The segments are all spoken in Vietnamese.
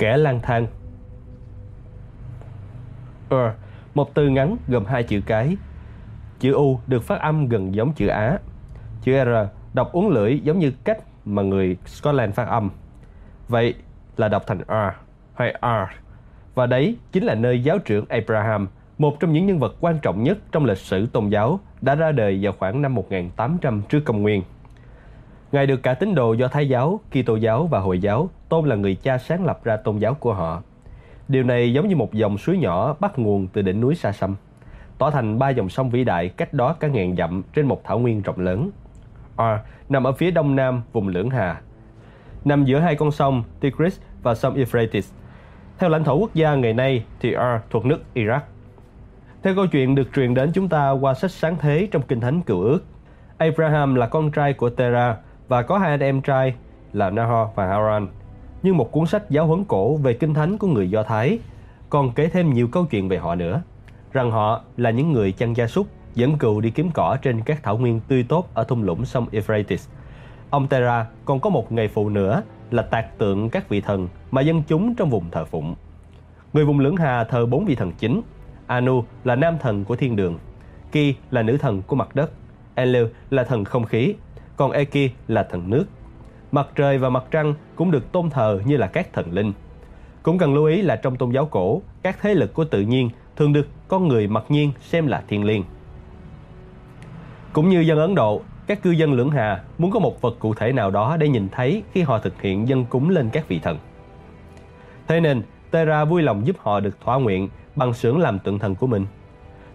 Kẻ lang thang Ur, một từ ngắn gồm hai chữ cái. Chữ U được phát âm gần giống chữ Á. Chữ R đọc uốn lưỡi giống như cách mà người Scotland phát âm. Vậy là đọc thành R hay R. Và đấy chính là nơi giáo trưởng Abraham, một trong những nhân vật quan trọng nhất trong lịch sử tôn giáo, đã ra đời vào khoảng năm 1800 trước công nguyên. Ngài được cả tín đồ do Thái giáo, Kitô giáo và Hồi giáo tôn là người cha sáng lập ra tôn giáo của họ. Điều này giống như một dòng suối nhỏ bắt nguồn từ đỉnh núi xa xăm, tỏ thành ba dòng sông vĩ đại cách đó cả ngàn dặm trên một thảo nguyên rộng lớn. R nằm ở phía đông nam vùng Lưỡng Hà, nằm giữa hai con sông Tigris và sông Euphrates. Theo lãnh thổ quốc gia ngày nay thì R thuộc nước Iraq. Theo câu chuyện được truyền đến chúng ta qua sách sáng thế trong Kinh Thánh Cựu Ước, Abraham là con trai của Terah và có hai anh em trai là Nahor và Haran. Như một cuốn sách giáo huấn cổ về kinh thánh của người Do Thái, còn kể thêm nhiều câu chuyện về họ nữa, rằng họ là những người chăn gia súc dẫn cừu đi kiếm cỏ trên các thảo nguyên tươi tốt ở thung lũng sông Euphrates. Ông Tera còn có một nghề phụ nữa là tạc tượng các vị thần mà dân chúng trong vùng thờ phụng. Người vùng lưỡng hà thờ bốn vị thần chính. Anu là nam thần của thiên đường, Ki là nữ thần của mặt đất, Enlil là thần không khí, còn Eki là thần nước. Mặt trời và mặt trăng cũng được tôn thờ như là các thần linh. Cũng cần lưu ý là trong tôn giáo cổ, các thế lực của tự nhiên thường được con người mặc nhiên xem là thiên liêng. Cũng như dân Ấn Độ, các cư dân lưỡng hà muốn có một vật cụ thể nào đó để nhìn thấy khi họ thực hiện dân cúng lên các vị thần. Thế nên, Tera vui lòng giúp họ được thỏa nguyện bằng xưởng làm tượng thần của mình.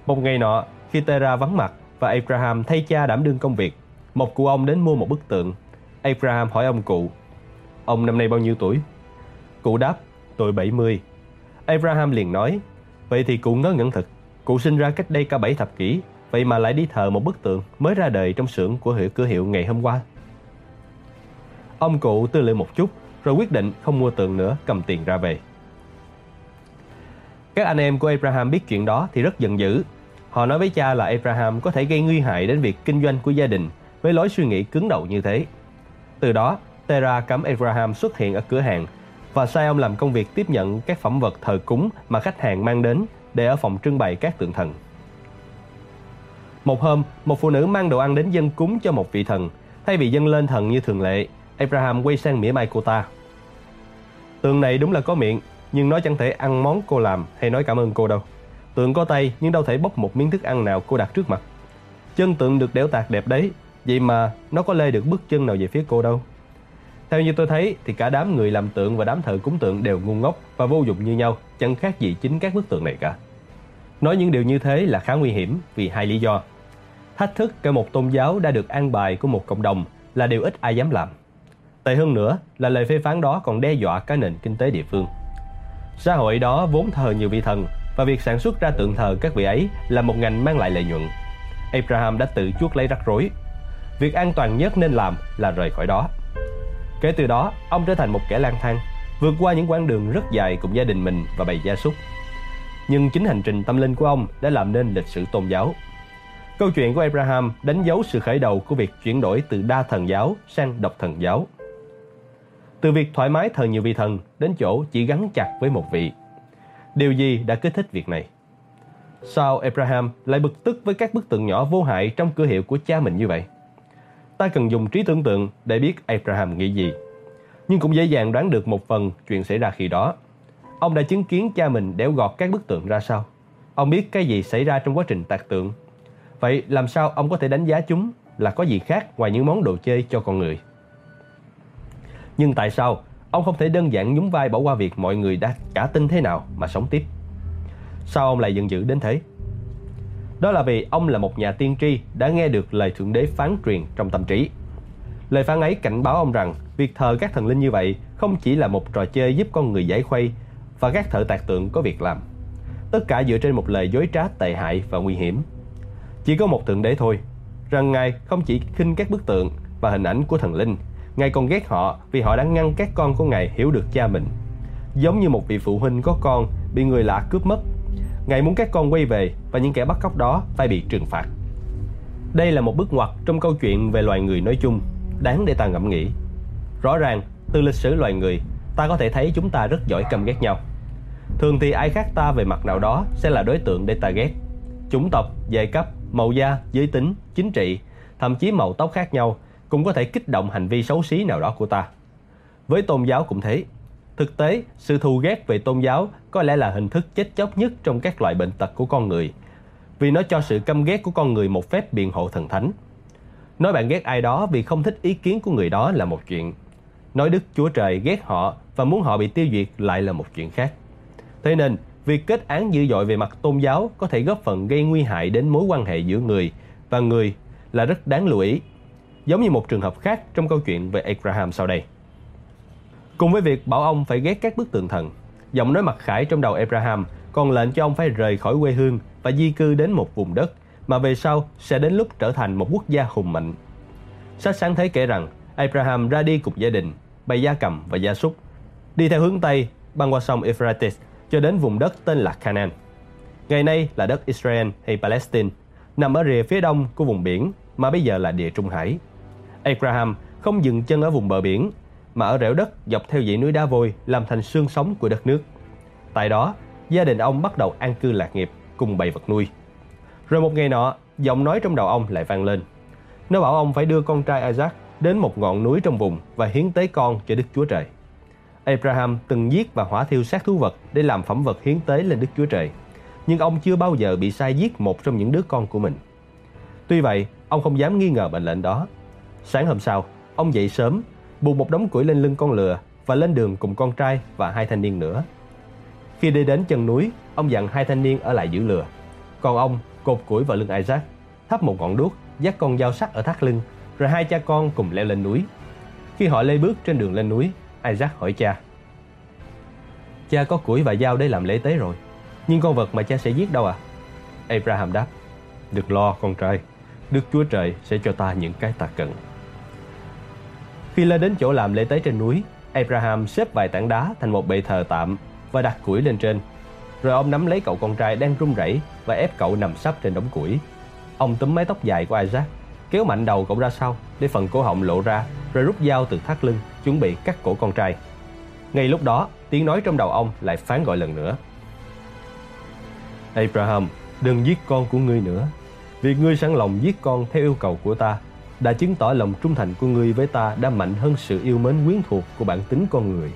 Một ngày nọ, khi Tera vắng mặt và Abraham thay cha đảm đương công việc, một cụ ông đến mua một bức tượng. Abraham hỏi ông cụ, ông năm nay bao nhiêu tuổi? Cụ đáp, tôi 70. Abraham liền nói, vậy thì cụ ngớ ngẩn thật, cụ sinh ra cách đây cả 7 thập kỷ, vậy mà lại đi thờ một bức tượng mới ra đời trong xưởng của hiệu cửa hiệu ngày hôm qua. Ông cụ tư lự một chút, rồi quyết định không mua tượng nữa, cầm tiền ra về. Các anh em của Abraham biết chuyện đó thì rất giận dữ. Họ nói với cha là Abraham có thể gây nguy hại đến việc kinh doanh của gia đình với lối suy nghĩ cứng đầu như thế. Từ đó, Terra cấm Abraham xuất hiện ở cửa hàng và sai ông làm công việc tiếp nhận các phẩm vật thờ cúng mà khách hàng mang đến để ở phòng trưng bày các tượng thần. Một hôm, một phụ nữ mang đồ ăn đến dân cúng cho một vị thần. Thay vì dâng lên thần như thường lệ, Abraham quay sang mỉa mai cô ta. Tượng này đúng là có miệng, nhưng nó chẳng thể ăn món cô làm hay nói cảm ơn cô đâu. Tượng có tay nhưng đâu thể bóc một miếng thức ăn nào cô đặt trước mặt. Chân tượng được đẽo tạc đẹp đấy, vậy mà nó có lê được bước chân nào về phía cô đâu. Theo như tôi thấy thì cả đám người làm tượng và đám thợ cúng tượng đều ngu ngốc và vô dụng như nhau, chẳng khác gì chính các bức tượng này cả. Nói những điều như thế là khá nguy hiểm vì hai lý do. Thách thức cả một tôn giáo đã được an bài của một cộng đồng là điều ít ai dám làm. Tệ hơn nữa là lời phê phán đó còn đe dọa cả nền kinh tế địa phương. Xã hội đó vốn thờ nhiều vị thần và việc sản xuất ra tượng thờ các vị ấy là một ngành mang lại lợi nhuận. Abraham đã tự chuốc lấy rắc rối. Việc an toàn nhất nên làm là rời khỏi đó. Kể từ đó, ông trở thành một kẻ lang thang, vượt qua những quãng đường rất dài cùng gia đình mình và bầy gia súc. Nhưng chính hành trình tâm linh của ông đã làm nên lịch sử tôn giáo. Câu chuyện của Abraham đánh dấu sự khởi đầu của việc chuyển đổi từ đa thần giáo sang độc thần giáo. Từ việc thoải mái thờ nhiều vị thần đến chỗ chỉ gắn chặt với một vị. Điều gì đã kích thích việc này? Sao Abraham lại bực tức với các bức tượng nhỏ vô hại trong cửa hiệu của cha mình như vậy? Ta cần dùng trí tưởng tượng để biết Abraham nghĩ gì. Nhưng cũng dễ dàng đoán được một phần chuyện xảy ra khi đó. Ông đã chứng kiến cha mình đẽo gọt các bức tượng ra sao? Ông biết cái gì xảy ra trong quá trình tạc tượng. Vậy làm sao ông có thể đánh giá chúng là có gì khác ngoài những món đồ chơi cho con người? Nhưng tại sao ông không thể đơn giản nhún vai bỏ qua việc mọi người đã cả tin thế nào mà sống tiếp? Sao ông lại giận dữ đến thế? Đó là vì ông là một nhà tiên tri đã nghe được lời Thượng Đế phán truyền trong tâm trí. Lời phán ấy cảnh báo ông rằng việc thờ các thần linh như vậy không chỉ là một trò chơi giúp con người giải khuây và các thợ tạc tượng có việc làm. Tất cả dựa trên một lời dối trá tệ hại và nguy hiểm. Chỉ có một Thượng Đế thôi, rằng Ngài không chỉ khinh các bức tượng và hình ảnh của thần linh, Ngài còn ghét họ vì họ đã ngăn các con của Ngài hiểu được cha mình. Giống như một vị phụ huynh có con bị người lạ cướp mất Ngài muốn các con quay về và những kẻ bắt cóc đó phải bị trừng phạt. Đây là một bước ngoặt trong câu chuyện về loài người nói chung, đáng để ta ngẫm nghĩ. Rõ ràng, từ lịch sử loài người, ta có thể thấy chúng ta rất giỏi căm ghét nhau. Thường thì ai khác ta về mặt nào đó sẽ là đối tượng để ta ghét. Chủng tộc, giai cấp, màu da, giới tính, chính trị, thậm chí màu tóc khác nhau cũng có thể kích động hành vi xấu xí nào đó của ta. Với tôn giáo cũng thế. Thực tế, sự thù ghét về tôn giáo có lẽ là hình thức chết chóc nhất trong các loại bệnh tật của con người, vì nó cho sự căm ghét của con người một phép biện hộ thần thánh. Nói bạn ghét ai đó vì không thích ý kiến của người đó là một chuyện. Nói Đức Chúa Trời ghét họ và muốn họ bị tiêu diệt lại là một chuyện khác. Thế nên, việc kết án dữ dội về mặt tôn giáo có thể góp phần gây nguy hại đến mối quan hệ giữa người và người là rất đáng lưu ý. Giống như một trường hợp khác trong câu chuyện về Abraham sau đây. Cùng với việc bảo ông phải ghét các bức tượng thần, giọng nói mặt khải trong đầu Abraham còn lệnh cho ông phải rời khỏi quê hương và di cư đến một vùng đất mà về sau sẽ đến lúc trở thành một quốc gia hùng mạnh. Sách sáng thế kể rằng Abraham ra đi cùng gia đình, bày gia cầm và gia súc, đi theo hướng Tây băng qua sông Euphrates cho đến vùng đất tên là Canaan. Ngày nay là đất Israel hay Palestine, nằm ở rìa phía đông của vùng biển mà bây giờ là địa Trung Hải. Abraham không dừng chân ở vùng bờ biển mà ở rẻo đất dọc theo dãy núi đá vôi làm thành xương sống của đất nước. Tại đó, gia đình ông bắt đầu an cư lạc nghiệp cùng bầy vật nuôi. Rồi một ngày nọ, giọng nói trong đầu ông lại vang lên. Nó bảo ông phải đưa con trai Isaac đến một ngọn núi trong vùng và hiến tế con cho Đức Chúa Trời. Abraham từng giết và hỏa thiêu xác thú vật để làm phẩm vật hiến tế lên Đức Chúa Trời. Nhưng ông chưa bao giờ bị sai giết một trong những đứa con của mình. Tuy vậy, ông không dám nghi ngờ mệnh lệnh đó. Sáng hôm sau, ông dậy sớm, buộc một đống củi lên lưng con lừa và lên đường cùng con trai và hai thanh niên nữa. Khi đi đến chân núi, ông dặn hai thanh niên ở lại giữ lừa. Còn ông cột củi vào lưng Isaac, thắp một ngọn đuốc, dắt con dao sắc ở thắt lưng, rồi hai cha con cùng leo lên núi. Khi họ lê bước trên đường lên núi, Isaac hỏi cha. Cha có củi và dao để làm lễ tế rồi, nhưng con vật mà cha sẽ giết đâu à? Abraham đáp, được lo con trai, Đức Chúa Trời sẽ cho ta những cái ta cần. Khi lên đến chỗ làm lễ tế trên núi, Abraham xếp vài tảng đá thành một bệ thờ tạm và đặt củi lên trên. Rồi ông nắm lấy cậu con trai đang run rẩy và ép cậu nằm sấp trên đống củi. Ông túm mái tóc dài của Isaac, kéo mạnh đầu cậu ra sau để phần cổ họng lộ ra, rồi rút dao từ thắt lưng, chuẩn bị cắt cổ con trai. Ngay lúc đó, tiếng nói trong đầu ông lại phán gọi lần nữa. Abraham, đừng giết con của ngươi nữa. Việc ngươi sẵn lòng giết con theo yêu cầu của ta đã chứng tỏ lòng trung thành của ngươi với ta đã mạnh hơn sự yêu mến quyến thuộc của bản tính con người.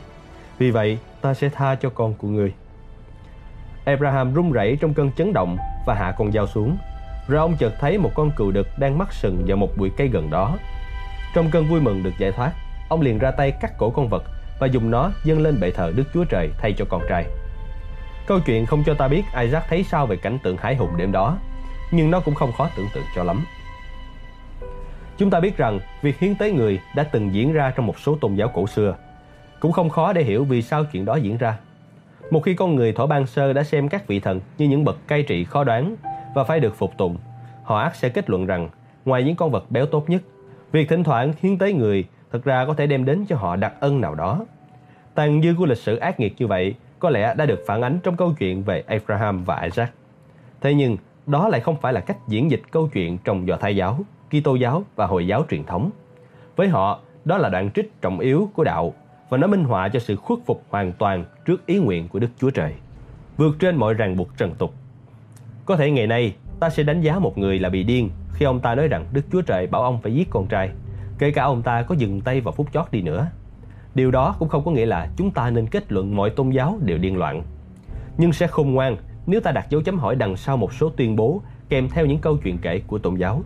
Vì vậy, ta sẽ tha cho con của ngươi. Abraham run rẩy trong cơn chấn động và hạ con dao xuống. Rồi ông chợt thấy một con cừu đực đang mắc sừng vào một bụi cây gần đó. Trong cơn vui mừng được giải thoát, ông liền ra tay cắt cổ con vật và dùng nó dâng lên bệ thờ Đức Chúa Trời thay cho con trai. Câu chuyện không cho ta biết Isaac thấy sao về cảnh tượng hải hùng đêm đó, nhưng nó cũng không khó tưởng tượng cho lắm. Chúng ta biết rằng việc hiến tế người đã từng diễn ra trong một số tôn giáo cổ xưa. Cũng không khó để hiểu vì sao chuyện đó diễn ra. Một khi con người thổ ban sơ đã xem các vị thần như những bậc cai trị khó đoán và phải được phục tùng, họ ác sẽ kết luận rằng ngoài những con vật béo tốt nhất, việc thỉnh thoảng hiến tế người thực ra có thể đem đến cho họ đặc ân nào đó. Tàn dư của lịch sử ác nghiệt như vậy có lẽ đã được phản ánh trong câu chuyện về Abraham và Isaac. Thế nhưng, đó lại không phải là cách diễn dịch câu chuyện trong Do Thái giáo. Kitô giáo và Hồi giáo truyền thống. Với họ, đó là đoạn trích trọng yếu của đạo và nó minh họa cho sự khuất phục hoàn toàn trước ý nguyện của Đức Chúa Trời, vượt trên mọi ràng buộc trần tục. Có thể ngày nay, ta sẽ đánh giá một người là bị điên khi ông ta nói rằng Đức Chúa Trời bảo ông phải giết con trai, kể cả ông ta có dừng tay vào phút chót đi nữa. Điều đó cũng không có nghĩa là chúng ta nên kết luận mọi tôn giáo đều điên loạn. Nhưng sẽ khôn ngoan nếu ta đặt dấu chấm hỏi đằng sau một số tuyên bố kèm theo những câu chuyện kể của tôn giáo.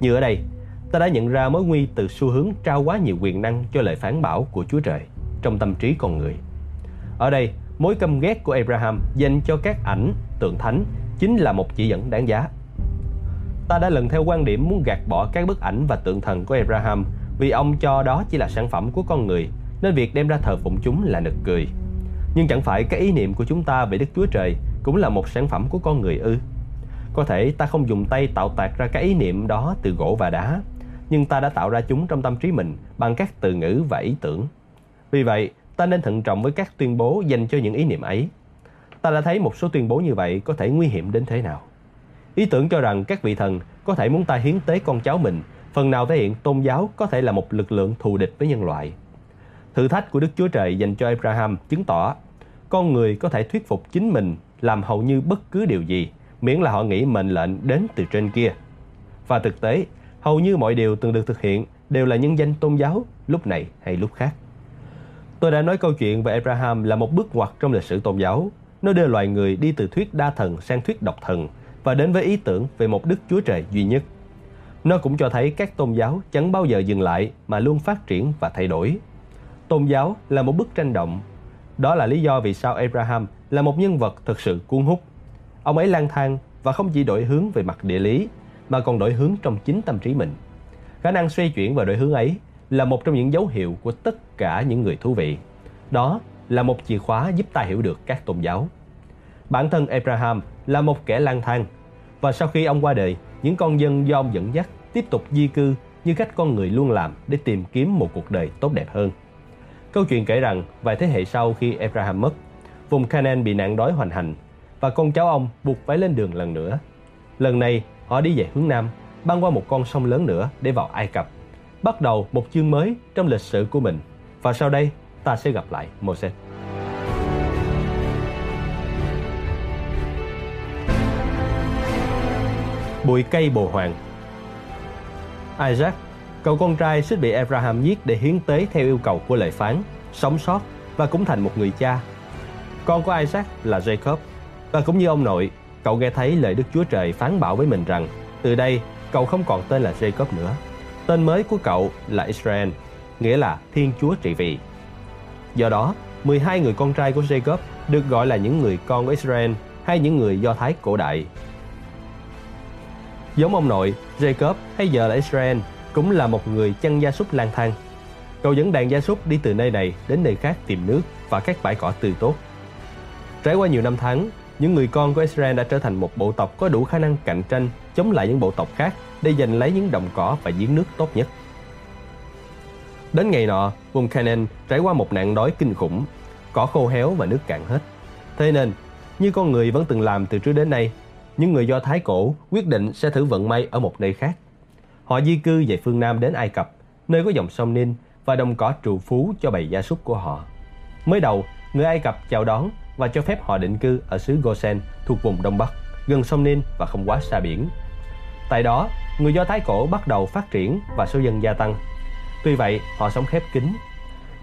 Như ở đây, ta đã nhận ra mối nguy từ xu hướng trao quá nhiều quyền năng cho lời phán bảo của Chúa Trời trong tâm trí con người. Ở đây, mối căm ghét của Abraham dành cho các ảnh, tượng thánh chính là một chỉ dẫn đáng giá. Ta đã lần theo quan điểm muốn gạt bỏ các bức ảnh và tượng thần của Abraham vì ông cho đó chỉ là sản phẩm của con người nên việc đem ra thờ phụng chúng là nực cười. Nhưng chẳng phải cái ý niệm của chúng ta về Đức Chúa Trời cũng là một sản phẩm của con người ư? Có thể ta không dùng tay tạo tạc ra cái ý niệm đó từ gỗ và đá, nhưng ta đã tạo ra chúng trong tâm trí mình bằng các từ ngữ và ý tưởng. Vì vậy, ta nên thận trọng với các tuyên bố dành cho những ý niệm ấy. Ta đã thấy một số tuyên bố như vậy có thể nguy hiểm đến thế nào. Ý tưởng cho rằng các vị thần có thể muốn ta hiến tế con cháu mình, phần nào thể hiện tôn giáo có thể là một lực lượng thù địch với nhân loại. Thử thách của Đức Chúa Trời dành cho Abraham chứng tỏ con người có thể thuyết phục chính mình làm hầu như bất cứ điều gì miễn là họ nghĩ mệnh lệnh đến từ trên kia. Và thực tế, hầu như mọi điều từng được thực hiện đều là nhân danh tôn giáo lúc này hay lúc khác. Tôi đã nói câu chuyện về Abraham là một bước ngoặt trong lịch sử tôn giáo. Nó đưa loài người đi từ thuyết đa thần sang thuyết độc thần và đến với ý tưởng về một Đức Chúa Trời duy nhất. Nó cũng cho thấy các tôn giáo chẳng bao giờ dừng lại mà luôn phát triển và thay đổi. Tôn giáo là một bức tranh động. Đó là lý do vì sao Abraham là một nhân vật thực sự cuốn hút. Ông ấy lang thang và không chỉ đổi hướng về mặt địa lý mà còn đổi hướng trong chính tâm trí mình. Khả năng xoay chuyển và đổi hướng ấy là một trong những dấu hiệu của tất cả những người thú vị. Đó là một chìa khóa giúp ta hiểu được các tôn giáo. Bản thân Abraham là một kẻ lang thang và sau khi ông qua đời, những con dân do ông dẫn dắt tiếp tục di cư như cách con người luôn làm để tìm kiếm một cuộc đời tốt đẹp hơn. Câu chuyện kể rằng vài thế hệ sau khi Abraham mất, vùng Canaan bị nạn đói hoành hành và con cháu ông buộc phải lên đường lần nữa. Lần này họ đi về hướng Nam, băng qua một con sông lớn nữa để vào Ai Cập, bắt đầu một chương mới trong lịch sử của mình. Và sau đây, ta sẽ gặp lại Moses. Bụi cây bồ hoàng Isaac, cậu con trai suýt bị Abraham giết để hiến tế theo yêu cầu của lệ phán, sống sót và cũng thành một người cha. Con của Isaac là Jacob, và cũng như ông nội, cậu nghe thấy lời Đức Chúa Trời phán bảo với mình rằng từ đây cậu không còn tên là Jacob nữa. Tên mới của cậu là Israel, nghĩa là Thiên Chúa trị vì. Do đó, 12 người con trai của Jacob được gọi là những người con của Israel hay những người Do Thái cổ đại. Giống ông nội, Jacob hay giờ là Israel cũng là một người chăn gia súc lang thang. Cậu dẫn đàn gia súc đi từ nơi này đến nơi khác tìm nước và các bãi cỏ tươi tốt. Trải qua nhiều năm tháng, những người con của Israel đã trở thành một bộ tộc có đủ khả năng cạnh tranh chống lại những bộ tộc khác để giành lấy những đồng cỏ và giếng nước tốt nhất. Đến ngày nọ, vùng Canaan trải qua một nạn đói kinh khủng, cỏ khô héo và nước cạn hết. Thế nên, như con người vẫn từng làm từ trước đến nay, những người Do Thái cổ quyết định sẽ thử vận may ở một nơi khác. Họ di cư về phương Nam đến Ai Cập, nơi có dòng sông Ninh và đồng cỏ trù phú cho bầy gia súc của họ. Mới đầu, người Ai Cập chào đón và cho phép họ định cư ở xứ Gosen thuộc vùng Đông Bắc, gần sông Nin và không quá xa biển. Tại đó, người Do Thái cổ bắt đầu phát triển và số dân gia tăng. Tuy vậy, họ sống khép kín.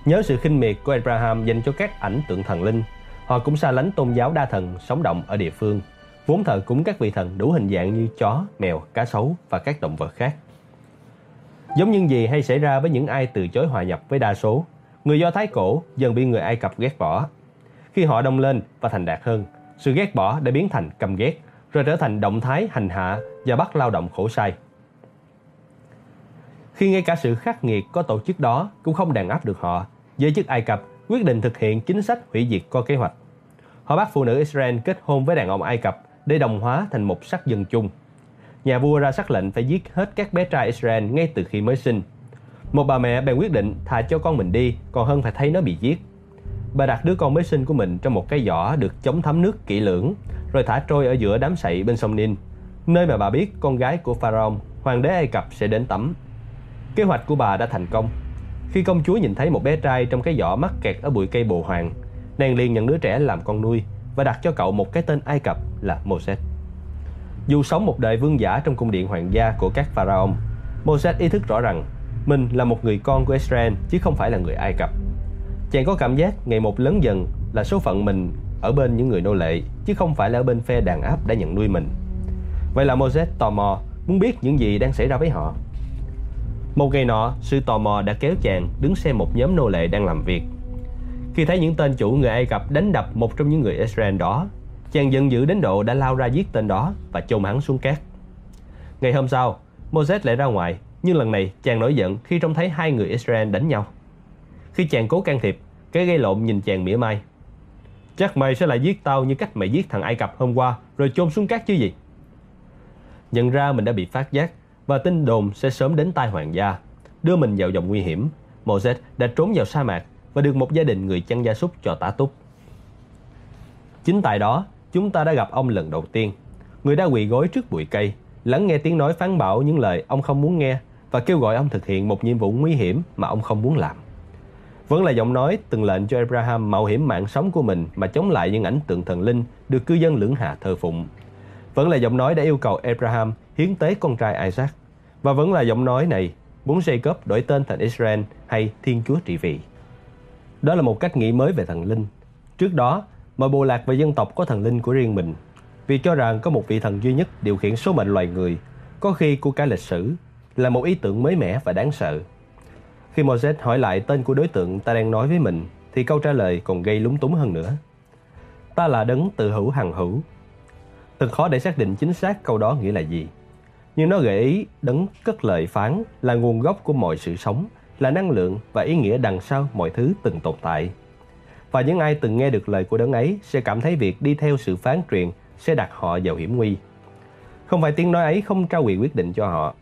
Nhớ sự khinh miệt của Abraham dành cho các ảnh tượng thần linh, họ cũng xa lánh tôn giáo đa thần sống động ở địa phương, vốn thờ cúng các vị thần đủ hình dạng như chó, mèo, cá sấu và các động vật khác. Giống như gì hay xảy ra với những ai từ chối hòa nhập với đa số, người Do Thái cổ dần bị người Ai Cập ghét bỏ khi họ đông lên và thành đạt hơn, sự ghét bỏ đã biến thành căm ghét, rồi trở thành động thái hành hạ và bắt lao động khổ sai. Khi ngay cả sự khắc nghiệt có tổ chức đó cũng không đàn áp được họ, giới chức Ai Cập quyết định thực hiện chính sách hủy diệt có kế hoạch. Họ bắt phụ nữ Israel kết hôn với đàn ông Ai Cập để đồng hóa thành một sắc dân chung. Nhà vua ra sắc lệnh phải giết hết các bé trai Israel ngay từ khi mới sinh. Một bà mẹ bèn quyết định thả cho con mình đi còn hơn phải thấy nó bị giết. Bà đặt đứa con mới sinh của mình trong một cái giỏ được chống thấm nước kỹ lưỡng, rồi thả trôi ở giữa đám sậy bên sông Nin, nơi mà bà biết con gái của Pharaoh, hoàng đế Ai Cập sẽ đến tắm. Kế hoạch của bà đã thành công. Khi công chúa nhìn thấy một bé trai trong cái giỏ mắc kẹt ở bụi cây bồ hoàng, nàng liền nhận đứa trẻ làm con nuôi và đặt cho cậu một cái tên Ai Cập là Moses. Dù sống một đời vương giả trong cung điện hoàng gia của các pharaoh, Moses ý thức rõ rằng mình là một người con của Israel chứ không phải là người Ai Cập. Chàng có cảm giác ngày một lớn dần là số phận mình ở bên những người nô lệ chứ không phải là ở bên phe đàn áp đã nhận nuôi mình. Vậy là Moses tò mò muốn biết những gì đang xảy ra với họ. Một ngày nọ, sự tò mò đã kéo chàng đứng xem một nhóm nô lệ đang làm việc. Khi thấy những tên chủ người Ai Cập đánh đập một trong những người Israel đó, chàng giận dữ đến độ đã lao ra giết tên đó và chôn hắn xuống cát. Ngày hôm sau, Moses lại ra ngoài, nhưng lần này chàng nổi giận khi trông thấy hai người Israel đánh nhau. Khi chàng cố can thiệp, cái gây lộn nhìn chàng mỉa mai. Chắc mày sẽ lại giết tao như cách mày giết thằng Ai Cập hôm qua rồi chôn xuống cát chứ gì. Nhận ra mình đã bị phát giác và tin đồn sẽ sớm đến tai hoàng gia, đưa mình vào vòng nguy hiểm. Moses đã trốn vào sa mạc và được một gia đình người chăn gia súc cho tả túc. Chính tại đó, chúng ta đã gặp ông lần đầu tiên. Người đã quỳ gối trước bụi cây, lắng nghe tiếng nói phán bảo những lời ông không muốn nghe và kêu gọi ông thực hiện một nhiệm vụ nguy hiểm mà ông không muốn làm. Vẫn là giọng nói từng lệnh cho Abraham mạo hiểm mạng sống của mình mà chống lại những ảnh tượng thần linh được cư dân lưỡng hạ thờ phụng. Vẫn là giọng nói đã yêu cầu Abraham hiến tế con trai Isaac. Và vẫn là giọng nói này muốn Jacob đổi tên thành Israel hay Thiên Chúa trị vì. Đó là một cách nghĩ mới về thần linh. Trước đó, mọi bộ lạc và dân tộc có thần linh của riêng mình. Vì cho rằng có một vị thần duy nhất điều khiển số mệnh loài người, có khi của cả lịch sử, là một ý tưởng mới mẻ và đáng sợ. Khi Moses hỏi lại tên của đối tượng ta đang nói với mình, thì câu trả lời còn gây lúng túng hơn nữa. Ta là đấng tự hữu hằng hữu. Thật khó để xác định chính xác câu đó nghĩa là gì. Nhưng nó gợi ý đấng cất lời phán là nguồn gốc của mọi sự sống, là năng lượng và ý nghĩa đằng sau mọi thứ từng tồn tại. Và những ai từng nghe được lời của đấng ấy sẽ cảm thấy việc đi theo sự phán truyền sẽ đặt họ vào hiểm nguy. Không phải tiếng nói ấy không trao quyền quyết định cho họ,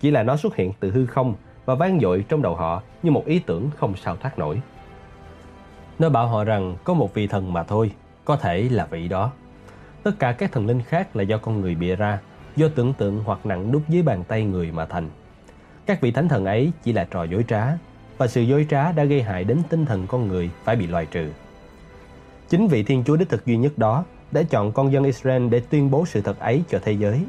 chỉ là nó xuất hiện từ hư không và vang dội trong đầu họ như một ý tưởng không sao thoát nổi. Nó bảo họ rằng có một vị thần mà thôi, có thể là vị đó. Tất cả các thần linh khác là do con người bịa ra, do tưởng tượng hoặc nặng đúc dưới bàn tay người mà thành. Các vị thánh thần ấy chỉ là trò dối trá, và sự dối trá đã gây hại đến tinh thần con người phải bị loại trừ. Chính vị Thiên Chúa đích thực duy nhất đó đã chọn con dân Israel để tuyên bố sự thật ấy cho thế giới.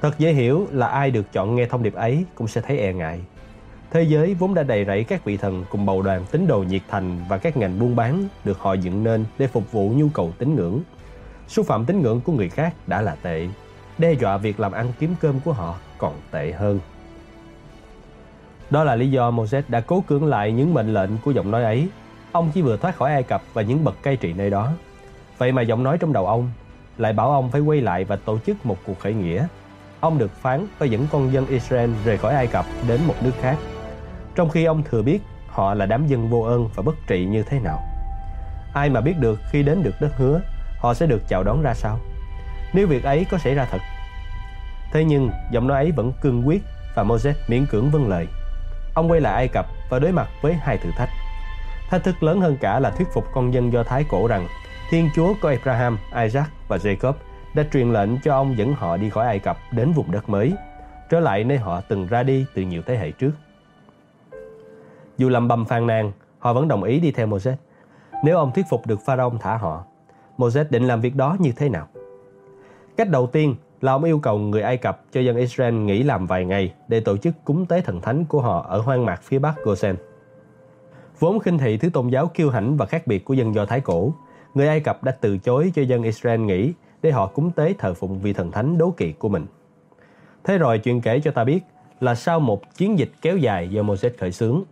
Thật dễ hiểu là ai được chọn nghe thông điệp ấy cũng sẽ thấy e ngại. Thế giới vốn đã đầy rẫy các vị thần cùng bầu đoàn tín đồ nhiệt thành và các ngành buôn bán được họ dựng nên để phục vụ nhu cầu tín ngưỡng. Xúc phạm tín ngưỡng của người khác đã là tệ, đe dọa việc làm ăn kiếm cơm của họ còn tệ hơn. Đó là lý do Moses đã cố cưỡng lại những mệnh lệnh của giọng nói ấy. Ông chỉ vừa thoát khỏi Ai Cập và những bậc cai trị nơi đó. Vậy mà giọng nói trong đầu ông lại bảo ông phải quay lại và tổ chức một cuộc khởi nghĩa. Ông được phán phải dẫn con dân Israel rời khỏi Ai Cập đến một nước khác. Trong khi ông thừa biết họ là đám dân vô ơn và bất trị như thế nào. Ai mà biết được khi đến được đất hứa, họ sẽ được chào đón ra sao? Nếu việc ấy có xảy ra thật. Thế nhưng, giọng nói ấy vẫn cương quyết và Moses miễn cưỡng vâng lời. Ông quay lại Ai Cập và đối mặt với hai thử thách. Thách thức lớn hơn cả là thuyết phục con dân Do Thái cổ rằng Thiên Chúa của Abraham, Isaac và Jacob đã truyền lệnh cho ông dẫn họ đi khỏi Ai Cập đến vùng đất mới, trở lại nơi họ từng ra đi từ nhiều thế hệ trước. Dù lầm bầm phàn nàn, họ vẫn đồng ý đi theo Moses. Nếu ông thuyết phục được Pharaoh thả họ, Moses định làm việc đó như thế nào? Cách đầu tiên là ông yêu cầu người Ai Cập cho dân Israel nghỉ làm vài ngày để tổ chức cúng tế thần thánh của họ ở hoang mạc phía bắc Gosen. Vốn khinh thị thứ tôn giáo kiêu hãnh và khác biệt của dân Do Thái cổ, người Ai Cập đã từ chối cho dân Israel nghỉ để họ cúng tế thờ phụng vị thần thánh đố kỵ của mình. Thế rồi chuyện kể cho ta biết là sau một chiến dịch kéo dài do Moses khởi xướng,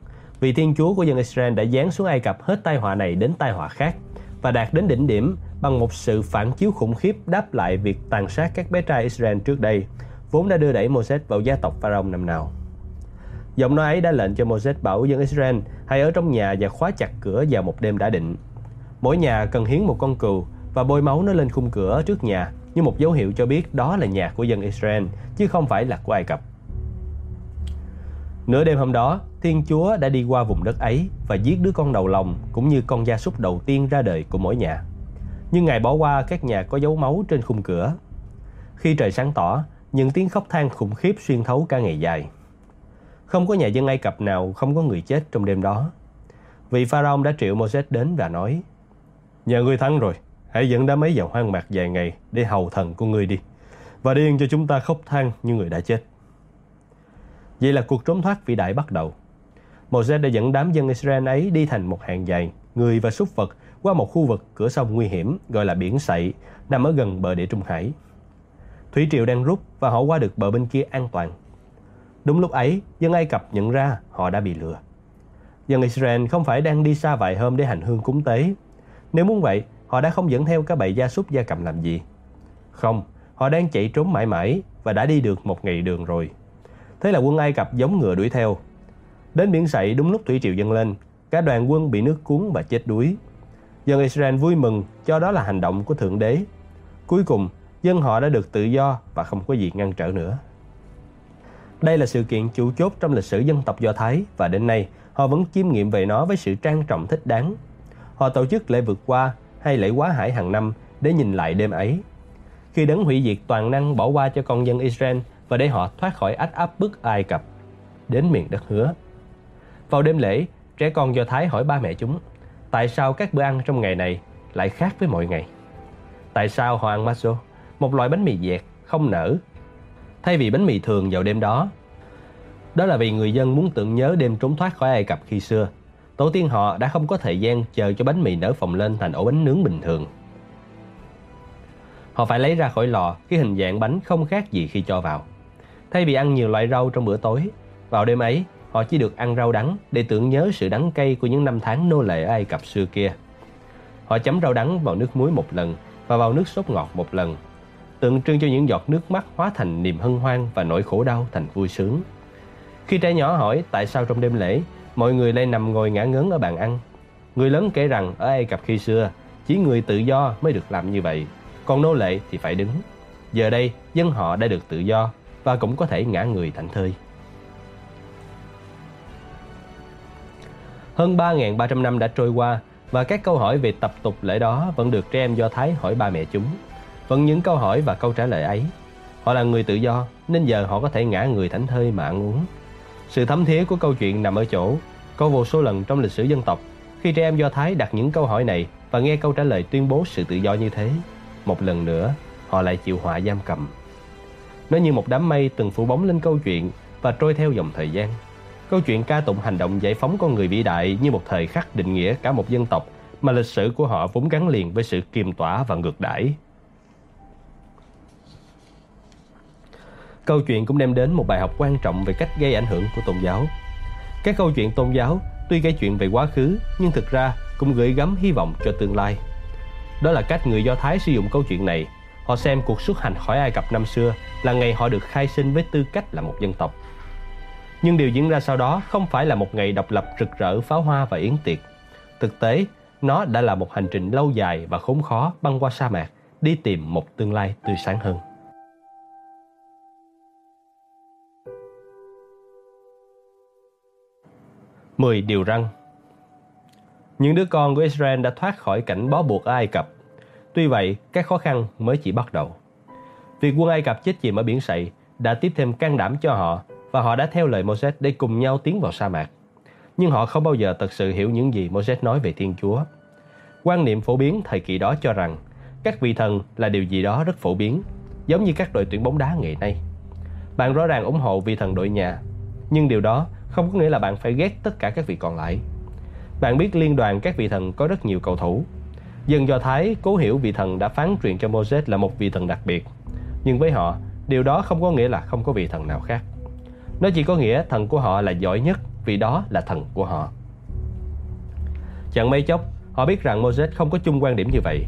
vì Thiên Chúa của dân Israel đã giáng xuống Ai Cập hết tai họa này đến tai họa khác và đạt đến đỉnh điểm bằng một sự phản chiếu khủng khiếp đáp lại việc tàn sát các bé trai Israel trước đây, vốn đã đưa đẩy Moses vào gia tộc Pharaoh năm nào. Giọng nói ấy đã lệnh cho Moses bảo dân Israel hãy ở trong nhà và khóa chặt cửa vào một đêm đã định. Mỗi nhà cần hiến một con cừu và bôi máu nó lên khung cửa trước nhà như một dấu hiệu cho biết đó là nhà của dân Israel chứ không phải là của Ai Cập. Nửa đêm hôm đó, Thiên Chúa đã đi qua vùng đất ấy và giết đứa con đầu lòng cũng như con gia súc đầu tiên ra đời của mỗi nhà. Nhưng Ngài bỏ qua các nhà có dấu máu trên khung cửa. Khi trời sáng tỏ, những tiếng khóc than khủng khiếp xuyên thấu cả ngày dài. Không có nhà dân Ai Cập nào không có người chết trong đêm đó. Vị Pharaoh đã triệu Moses đến và nói Nhờ ngươi thắng rồi, hãy dẫn đám ấy vào hoang mạc vài ngày để hầu thần của ngươi đi và điên cho chúng ta khóc than như người đã chết. Vậy là cuộc trốn thoát vĩ đại bắt đầu. Moses đã dẫn đám dân Israel ấy đi thành một hàng dài, người và súc vật qua một khu vực cửa sông nguy hiểm gọi là biển Sậy, nằm ở gần bờ địa Trung Hải. Thủy triều đang rút và họ qua được bờ bên kia an toàn. Đúng lúc ấy, dân Ai Cập nhận ra họ đã bị lừa. Dân Israel không phải đang đi xa vài hôm để hành hương cúng tế. Nếu muốn vậy, họ đã không dẫn theo các bầy gia súc gia cầm làm gì. Không, họ đang chạy trốn mãi mãi và đã đi được một ngày đường rồi. Thế là quân Ai Cập giống ngựa đuổi theo. Đến biển Sậy đúng lúc thủy triều dâng lên, cả đoàn quân bị nước cuốn và chết đuối. Dân Israel vui mừng cho đó là hành động của Thượng Đế. Cuối cùng, dân họ đã được tự do và không có gì ngăn trở nữa. Đây là sự kiện chủ chốt trong lịch sử dân tộc Do Thái và đến nay họ vẫn chiêm nghiệm về nó với sự trang trọng thích đáng. Họ tổ chức lễ vượt qua hay lễ quá hải hàng năm để nhìn lại đêm ấy. Khi đấng hủy diệt toàn năng bỏ qua cho con dân Israel và để họ thoát khỏi ách áp bức Ai Cập đến miền đất hứa. Vào đêm lễ, trẻ con Do Thái hỏi ba mẹ chúng, tại sao các bữa ăn trong ngày này lại khác với mọi ngày? Tại sao họ ăn maso, một loại bánh mì dẹt, không nở, thay vì bánh mì thường vào đêm đó? Đó là vì người dân muốn tưởng nhớ đêm trốn thoát khỏi Ai Cập khi xưa. Tổ tiên họ đã không có thời gian chờ cho bánh mì nở phồng lên thành ổ bánh nướng bình thường. Họ phải lấy ra khỏi lò cái hình dạng bánh không khác gì khi cho vào. Thay vì ăn nhiều loại rau trong bữa tối, vào đêm ấy họ chỉ được ăn rau đắng để tưởng nhớ sự đắng cay của những năm tháng nô lệ ở Ai Cập xưa kia. Họ chấm rau đắng vào nước muối một lần và vào nước sốt ngọt một lần, tượng trưng cho những giọt nước mắt hóa thành niềm hân hoan và nỗi khổ đau thành vui sướng. Khi trẻ nhỏ hỏi tại sao trong đêm lễ mọi người lại nằm ngồi ngã ngớn ở bàn ăn, người lớn kể rằng ở Ai Cập khi xưa chỉ người tự do mới được làm như vậy, còn nô lệ thì phải đứng. Giờ đây dân họ đã được tự do và cũng có thể ngã người thảnh thơi. Hơn 3.300 năm đã trôi qua và các câu hỏi về tập tục lễ đó vẫn được trẻ em Do Thái hỏi ba mẹ chúng. Vẫn những câu hỏi và câu trả lời ấy. Họ là người tự do nên giờ họ có thể ngã người thảnh thơi mà ăn uống. Sự thấm thía của câu chuyện nằm ở chỗ có vô số lần trong lịch sử dân tộc khi trẻ em Do Thái đặt những câu hỏi này và nghe câu trả lời tuyên bố sự tự do như thế, một lần nữa họ lại chịu họa giam cầm. Nó như một đám mây từng phủ bóng lên câu chuyện và trôi theo dòng thời gian. Câu chuyện ca tụng hành động giải phóng con người vĩ đại như một thời khắc định nghĩa cả một dân tộc mà lịch sử của họ vốn gắn liền với sự kiềm tỏa và ngược đãi. Câu chuyện cũng đem đến một bài học quan trọng về cách gây ảnh hưởng của tôn giáo. Các câu chuyện tôn giáo tuy kể chuyện về quá khứ, nhưng thực ra cũng gửi gắm hy vọng cho tương lai. Đó là cách người Do Thái sử dụng câu chuyện này. Họ xem cuộc xuất hành khỏi Ai Cập năm xưa là ngày họ được khai sinh với tư cách là một dân tộc. Nhưng điều diễn ra sau đó không phải là một ngày độc lập rực rỡ pháo hoa và yến tiệc. Thực tế, nó đã là một hành trình lâu dài và khốn khó băng qua sa mạc đi tìm một tương lai tươi sáng hơn. 10 điều răng. Những đứa con của Israel đã thoát khỏi cảnh bó buộc ở Ai Cập. Tuy vậy, các khó khăn mới chỉ bắt đầu. Việc quân Ai Cập chết chìm ở biển sậy đã tiếp thêm can đảm cho họ và họ đã theo lời Moses để cùng nhau tiến vào sa mạc. Nhưng họ không bao giờ thật sự hiểu những gì Moses nói về Thiên Chúa. Quan niệm phổ biến thời kỳ đó cho rằng các vị thần là điều gì đó rất phổ biến, giống như các đội tuyển bóng đá ngày nay. Bạn rõ ràng ủng hộ vị thần đội nhà, nhưng điều đó không có nghĩa là bạn phải ghét tất cả các vị còn lại. Bạn biết liên đoàn các vị thần có rất nhiều cầu thủ. Dân Do Thái cố hiểu vị thần đã phán truyền cho Moses là một vị thần đặc biệt. Nhưng với họ, điều đó không có nghĩa là không có vị thần nào khác. Nó chỉ có nghĩa thần của họ là giỏi nhất vì đó là thần của họ. Chẳng mấy chốc, họ biết rằng Moses không có chung quan điểm như vậy.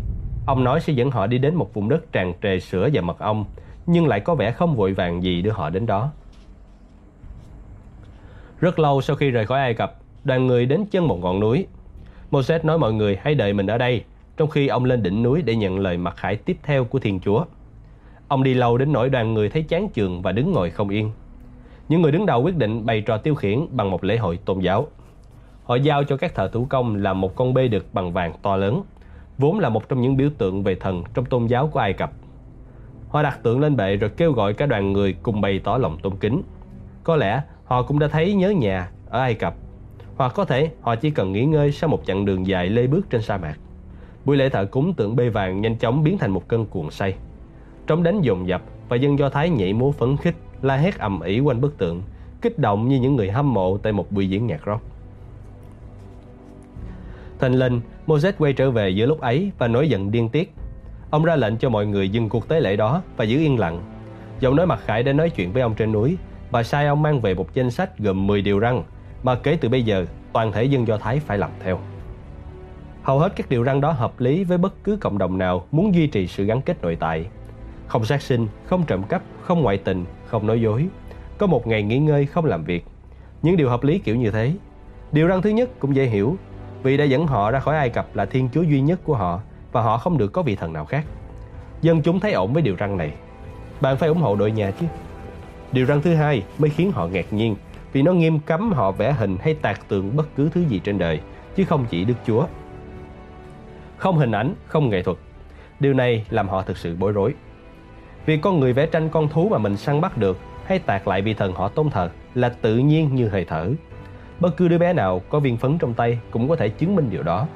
Ông nói sẽ dẫn họ đi đến một vùng đất tràn trề sữa và mật ong, nhưng lại có vẻ không vội vàng gì đưa họ đến đó. Rất lâu sau khi rời khỏi Ai Cập, đoàn người đến chân một ngọn núi. Moses nói mọi người hãy đợi mình ở đây, trong khi ông lên đỉnh núi để nhận lời mặc khải tiếp theo của Thiên Chúa. Ông đi lâu đến nỗi đoàn người thấy chán chường và đứng ngồi không yên. Những người đứng đầu quyết định bày trò tiêu khiển bằng một lễ hội tôn giáo. Họ giao cho các thợ thủ công làm một con bê đực bằng vàng to lớn, vốn là một trong những biểu tượng về thần trong tôn giáo của Ai Cập. Họ đặt tượng lên bệ rồi kêu gọi cả đoàn người cùng bày tỏ lòng tôn kính. Có lẽ họ cũng đã thấy nhớ nhà ở Ai Cập, hoặc có thể họ chỉ cần nghỉ ngơi sau một chặng đường dài lê bước trên sa mạc. Buổi lễ thờ cúng tượng bê vàng nhanh chóng biến thành một cơn cuồng say. Trống đánh dồn dập và dân Do Thái nhảy múa phấn khích, la hét ầm ĩ quanh bức tượng, kích động như những người hâm mộ tại một buổi diễn nhạc rock. Thành lên, Moses quay trở về giữa lúc ấy và nổi giận điên tiết. Ông ra lệnh cho mọi người dừng cuộc tế lễ đó và giữ yên lặng. Giọng nói mặt khải đã nói chuyện với ông trên núi và sai ông mang về một danh sách gồm 10 điều răn mà kể từ bây giờ toàn thể dân Do Thái phải làm theo. Hầu hết các điều răn đó hợp lý với bất cứ cộng đồng nào muốn duy trì sự gắn kết nội tại. Không sát sinh, không trộm cắp, không ngoại tình, không nói dối. Có một ngày nghỉ ngơi không làm việc. Những điều hợp lý kiểu như thế. Điều răn thứ nhất cũng dễ hiểu vì đã dẫn họ ra khỏi Ai Cập là thiên chúa duy nhất của họ và họ không được có vị thần nào khác. Dân chúng thấy ổn với điều răn này. Bạn phải ủng hộ đội nhà chứ. Điều răn thứ hai mới khiến họ ngạc nhiên vì nó nghiêm cấm họ vẽ hình hay tạc tượng bất cứ thứ gì trên đời, chứ không chỉ Đức Chúa. Không hình ảnh, không nghệ thuật. Điều này làm họ thực sự bối rối. Vì con người vẽ tranh con thú mà mình săn bắt được hay tạc lại vị thần họ tôn thờ là tự nhiên như hơi thở. Bất cứ đứa bé nào có viên phấn trong tay cũng có thể chứng minh điều đó.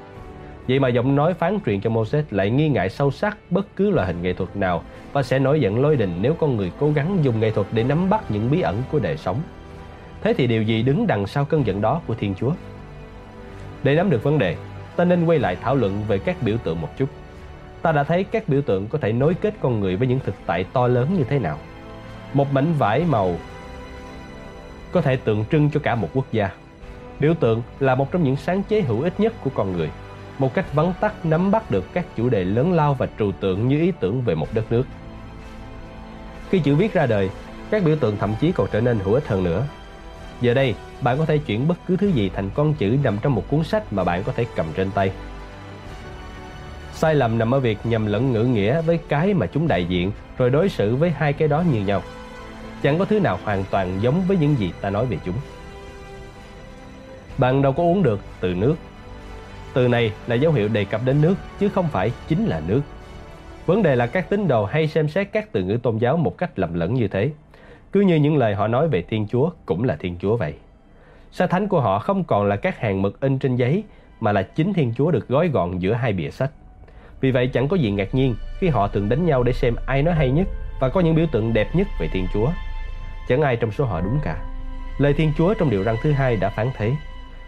Vậy mà giọng nói phán truyền cho Moses lại nghi ngại sâu sắc bất cứ loại hình nghệ thuật nào và sẽ nổi giận lôi đình nếu con người cố gắng dùng nghệ thuật để nắm bắt những bí ẩn của đời sống. Thế thì điều gì đứng đằng sau cơn giận đó của Thiên Chúa? Để nắm được vấn đề, ta nên quay lại thảo luận về các biểu tượng một chút. Ta đã thấy các biểu tượng có thể nối kết con người với những thực tại to lớn như thế nào. Một mảnh vải màu có thể tượng trưng cho cả một quốc gia. Biểu tượng là một trong những sáng chế hữu ích nhất của con người, một cách vắn tắt nắm bắt được các chủ đề lớn lao và trừu tượng như ý tưởng về một đất nước. Khi chữ viết ra đời, các biểu tượng thậm chí còn trở nên hữu ích hơn nữa. Giờ đây, bạn có thể chuyển bất cứ thứ gì thành con chữ nằm trong một cuốn sách mà bạn có thể cầm trên tay. Sai lầm nằm ở việc nhầm lẫn ngữ nghĩa với cái mà chúng đại diện rồi đối xử với hai cái đó như nhau. Chẳng có thứ nào hoàn toàn giống với những gì ta nói về chúng. Bạn đâu có uống được từ nước. Từ này là dấu hiệu đề cập đến nước chứ không phải chính là nước. Vấn đề là các tín đồ hay xem xét các từ ngữ tôn giáo một cách lầm lẫn như thế. Cứ như những lời họ nói về Thiên Chúa cũng là Thiên Chúa vậy. Sa thánh của họ không còn là các hàng mực in trên giấy mà là chính Thiên Chúa được gói gọn giữa hai bìa sách. Vì vậy chẳng có gì ngạc nhiên khi họ thường đánh nhau để xem ai nói hay nhất và có những biểu tượng đẹp nhất về Thiên Chúa. Chẳng ai trong số họ đúng cả. Lời Thiên Chúa trong điều răn thứ hai đã phán thế.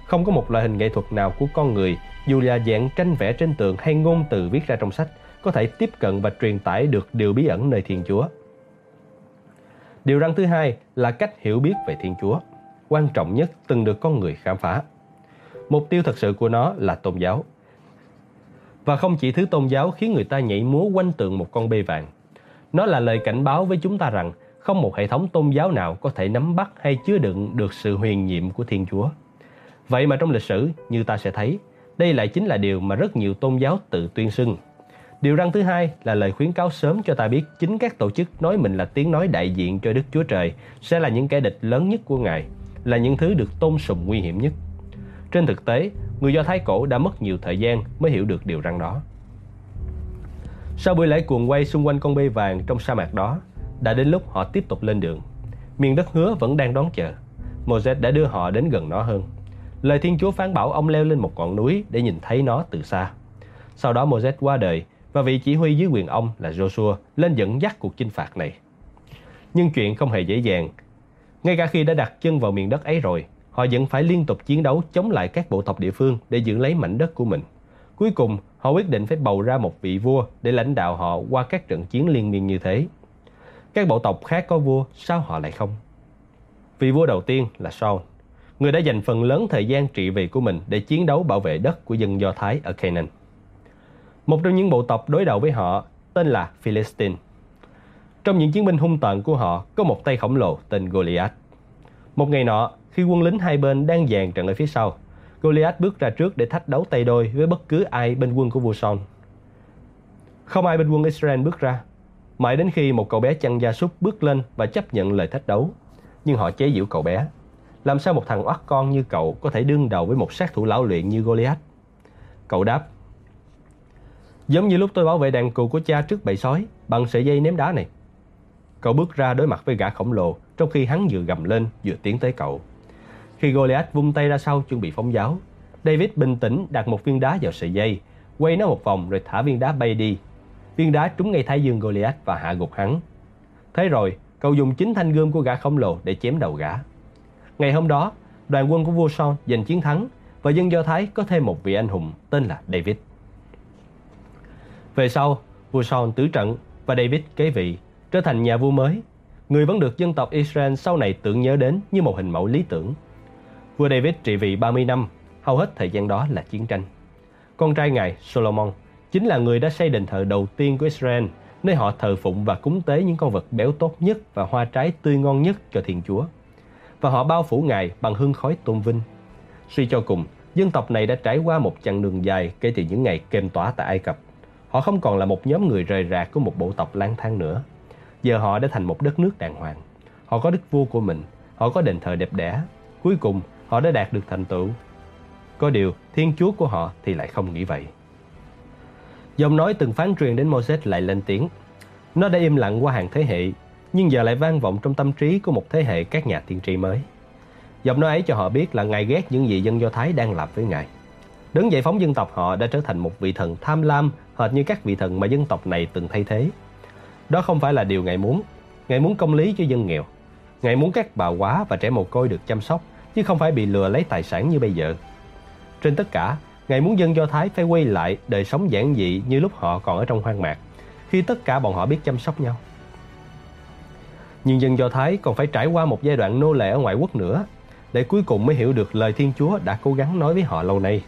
Không có một loại hình nghệ thuật nào của con người, dù là dạng tranh vẽ trên tường hay ngôn từ viết ra trong sách, có thể tiếp cận và truyền tải được điều bí ẩn nơi Thiên Chúa. Điều răn thứ hai là cách hiểu biết về Thiên Chúa, quan trọng nhất từng được con người khám phá. Mục tiêu thật sự của nó là tôn giáo. Và không chỉ thứ tôn giáo khiến người ta nhảy múa quanh tượng một con bê vàng. Nó là lời cảnh báo với chúng ta rằng không một hệ thống tôn giáo nào có thể nắm bắt hay chứa đựng được sự huyền nhiệm của Thiên Chúa. Vậy mà trong lịch sử, như ta sẽ thấy, đây lại chính là điều mà rất nhiều tôn giáo tự tuyên xưng. Điều răn thứ hai là lời khuyến cáo sớm cho ta biết chính các tổ chức nói mình là tiếng nói đại diện cho Đức Chúa Trời sẽ là những kẻ địch lớn nhất của Ngài, là những thứ được tôn sùng nguy hiểm nhất. Trên thực tế, người Do Thái cổ đã mất nhiều thời gian mới hiểu được điều răn đó. Sau buổi lễ cuồng quay xung quanh con bê vàng trong sa mạc đó, đã đến lúc họ tiếp tục lên đường. Miền đất hứa vẫn đang đón chờ. Moses đã đưa họ đến gần nó hơn. Lời Thiên Chúa phán bảo ông leo lên một ngọn núi để nhìn thấy nó từ xa. Sau đó Moses qua đời và vị chỉ huy dưới quyền ông là Joshua lên dẫn dắt cuộc chinh phạt này. Nhưng chuyện không hề dễ dàng. Ngay cả khi đã đặt chân vào miền đất ấy rồi, họ vẫn phải liên tục chiến đấu chống lại các bộ tộc địa phương để giữ lấy mảnh đất của mình. Cuối cùng, họ quyết định phải bầu ra một vị vua để lãnh đạo họ qua các trận chiến liên miên như thế. Các bộ tộc khác có vua, sao họ lại không? Vị vua đầu tiên là Saul, người đã dành phần lớn thời gian trị vì của mình để chiến đấu bảo vệ đất của dân Do Thái ở Canaan. Một trong những bộ tộc đối đầu với họ tên là Philistine. Trong những chiến binh hung tợn của họ có một tay khổng lồ tên Goliath. Một ngày nọ, khi quân lính hai bên đang dàn trận ở phía sau, Goliath bước ra trước để thách đấu tay đôi với bất cứ ai bên quân của vua Saul. Không ai bên quân Israel bước ra, mãi đến khi một cậu bé chăn gia súc bước lên và chấp nhận lời thách đấu. Nhưng họ chế giễu cậu bé. Làm sao một thằng oắt con như cậu có thể đương đầu với một sát thủ lão luyện như Goliath? Cậu đáp, Giống như lúc tôi bảo vệ đàn cừu của cha trước bầy sói bằng sợi dây ném đá này. Cậu bước ra đối mặt với gã khổng lồ trong khi hắn vừa gầm lên vừa tiến tới cậu. Khi Goliath vung tay ra sau chuẩn bị phóng giáo, David bình tĩnh đặt một viên đá vào sợi dây, quay nó một vòng rồi thả viên đá bay đi. Viên đá trúng ngay thái dương Goliath và hạ gục hắn. Thế rồi, cậu dùng chính thanh gươm của gã khổng lồ để chém đầu gã. Ngày hôm đó, đoàn quân của vua Saul giành chiến thắng và dân Do Thái có thêm một vị anh hùng tên là David. Về sau, vua Saul tứ trận và David kế vị, trở thành nhà vua mới, người vẫn được dân tộc Israel sau này tưởng nhớ đến như một hình mẫu lý tưởng. Vua David trị vì 30 năm, hầu hết thời gian đó là chiến tranh. Con trai ngài Solomon chính là người đã xây đền thờ đầu tiên của Israel, nơi họ thờ phụng và cúng tế những con vật béo tốt nhất và hoa trái tươi ngon nhất cho Thiên Chúa. Và họ bao phủ ngài bằng hương khói tôn vinh. Suy cho cùng, dân tộc này đã trải qua một chặng đường dài kể từ những ngày kềm tỏa tại Ai Cập. Họ không còn là một nhóm người rời rạc của một bộ tộc lang thang nữa. Giờ họ đã thành một đất nước đàng hoàng. Họ có đức vua của mình, họ có đền thờ đẹp đẽ. Cuối cùng, họ đã đạt được thành tựu. Có điều, Thiên Chúa của họ thì lại không nghĩ vậy. Dòng nói từng phán truyền đến Moses lại lên tiếng. Nó đã im lặng qua hàng thế hệ, nhưng giờ lại vang vọng trong tâm trí của một thế hệ các nhà tiên tri mới. Giọng nói ấy cho họ biết là Ngài ghét những gì dân Do Thái đang làm với Ngài. Đấng giải phóng dân tộc họ đã trở thành một vị thần tham lam hệt như các vị thần mà dân tộc này từng thay thế. Đó không phải là điều Ngài muốn. Ngài muốn công lý cho dân nghèo. Ngài muốn các bà quá và trẻ mồ côi được chăm sóc, chứ không phải bị lừa lấy tài sản như bây giờ. Trên tất cả, Ngài muốn dân Do Thái phải quay lại đời sống giản dị như lúc họ còn ở trong hoang mạc, khi tất cả bọn họ biết chăm sóc nhau. Nhưng dân Do Thái còn phải trải qua một giai đoạn nô lệ ở ngoại quốc nữa, để cuối cùng mới hiểu được lời Thiên Chúa đã cố gắng nói với họ lâu nay.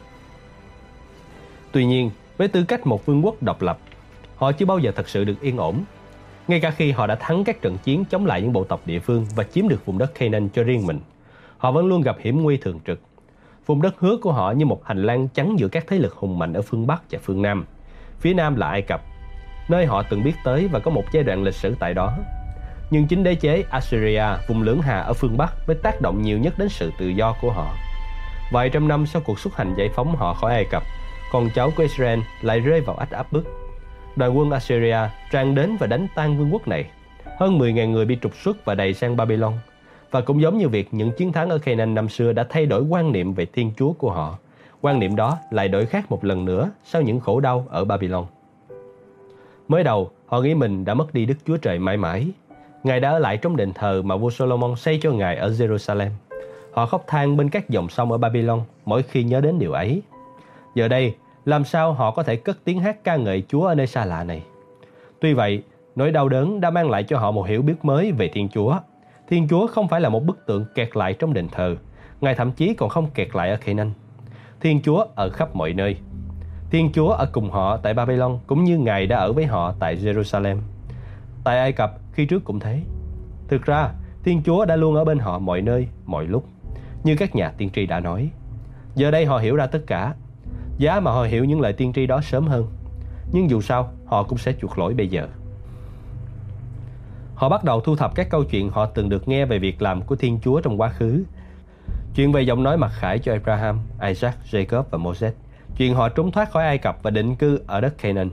Tuy nhiên, với tư cách một vương quốc độc lập, họ chưa bao giờ thật sự được yên ổn. Ngay cả khi họ đã thắng các trận chiến chống lại những bộ tộc địa phương và chiếm được vùng đất Canaan cho riêng mình, họ vẫn luôn gặp hiểm nguy thường trực. Vùng đất hứa của họ như một hành lang chắn giữa các thế lực hùng mạnh ở phương Bắc và phương Nam. Phía Nam là Ai Cập, nơi họ từng biết tới và có một giai đoạn lịch sử tại đó. Nhưng chính đế chế Assyria, vùng lưỡng hà ở phương Bắc mới tác động nhiều nhất đến sự tự do của họ. Vài trăm năm sau cuộc xuất hành giải phóng họ khỏi Ai Cập, con cháu của Israel lại rơi vào ách áp bức. Đoàn quân Assyria tràn đến và đánh tan vương quốc này. Hơn 10.000 người bị trục xuất và đầy sang Babylon. Và cũng giống như việc những chiến thắng ở Canaan năm xưa đã thay đổi quan niệm về Thiên Chúa của họ, quan niệm đó lại đổi khác một lần nữa sau những khổ đau ở Babylon. Mới đầu, họ nghĩ mình đã mất đi Đức Chúa Trời mãi mãi. Ngài đã ở lại trong đền thờ mà vua Solomon xây cho Ngài ở Jerusalem. Họ khóc than bên các dòng sông ở Babylon mỗi khi nhớ đến điều ấy. Giờ đây, làm sao họ có thể cất tiếng hát ca ngợi Chúa ở nơi xa lạ này? Tuy vậy, nỗi đau đớn đã mang lại cho họ một hiểu biết mới về Thiên Chúa. Thiên Chúa không phải là một bức tượng kẹt lại trong đền thờ, Ngài thậm chí còn không kẹt lại ở Canaan. Thiên Chúa ở khắp mọi nơi. Thiên Chúa ở cùng họ tại Babylon cũng như Ngài đã ở với họ tại Jerusalem. Tại Ai Cập khi trước cũng thế. Thực ra, Thiên Chúa đã luôn ở bên họ mọi nơi, mọi lúc. Như các nhà tiên tri đã nói. Giờ đây họ hiểu ra tất cả Giá mà họ hiểu những lời tiên tri đó sớm hơn. Nhưng dù sao họ cũng sẽ chuộc lỗi bây giờ. Họ bắt đầu thu thập các câu chuyện họ từng được nghe về việc làm của Thiên Chúa trong quá khứ. Chuyện về giọng nói mặc khải cho Abraham, Isaac, Jacob và Moses. Chuyện họ trốn thoát khỏi Ai Cập và định cư ở đất Canaan.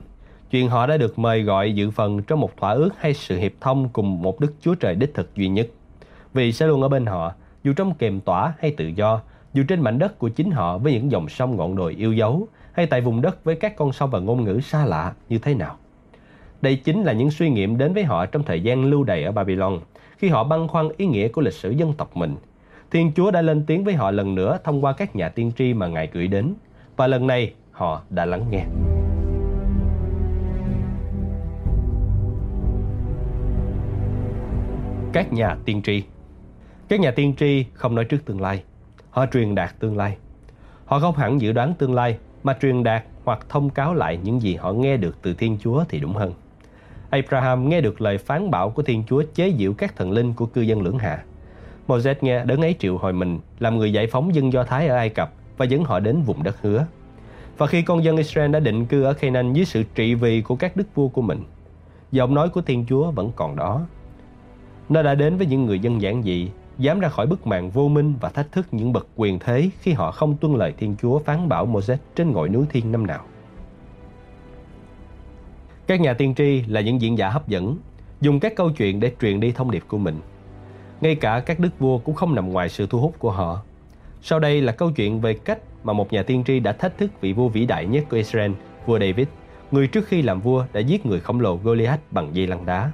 Chuyện họ đã được mời gọi dự phần trong một thỏa ước hay sự hiệp thông cùng một Đức Chúa Trời đích thực duy nhất. Vì sẽ luôn ở bên họ, dù trong kềm tỏa hay tự do dù trên mảnh đất của chính họ với những dòng sông ngọn đồi yêu dấu hay tại vùng đất với các con sông và ngôn ngữ xa lạ như thế nào. Đây chính là những suy nghiệm đến với họ trong thời gian lưu đày ở Babylon, khi họ băn khoăn ý nghĩa của lịch sử dân tộc mình. Thiên Chúa đã lên tiếng với họ lần nữa thông qua các nhà tiên tri mà Ngài gửi đến, và lần này họ đã lắng nghe. Các nhà tiên tri Các nhà tiên tri không nói trước tương lai, Họ truyền đạt tương lai. Họ không hẳn dự đoán tương lai mà truyền đạt hoặc thông cáo lại những gì họ nghe được từ Thiên Chúa thì đúng hơn. Abraham nghe được lời phán bảo của Thiên Chúa chế giễu các thần linh của cư dân lưỡng hạ. Moses nghe đấng ấy triệu hồi mình làm người giải phóng dân Do Thái ở Ai Cập và dẫn họ đến vùng đất hứa. Và khi con dân Israel đã định cư ở Canaan dưới sự trị vì của các đức vua của mình, giọng nói của Thiên Chúa vẫn còn đó. Nó đã đến với những người dân giản dị dám ra khỏi bức màn vô minh và thách thức những bậc quyền thế khi họ không tuân lời Thiên Chúa phán bảo Moses trên ngọn núi thiên năm nào. Các nhà tiên tri là những diễn giả hấp dẫn, dùng các câu chuyện để truyền đi thông điệp của mình. Ngay cả các đức vua cũng không nằm ngoài sự thu hút của họ. Sau đây là câu chuyện về cách mà một nhà tiên tri đã thách thức vị vua vĩ đại nhất của Israel, vua David, người trước khi làm vua đã giết người khổng lồ Goliath bằng dây lăng đá.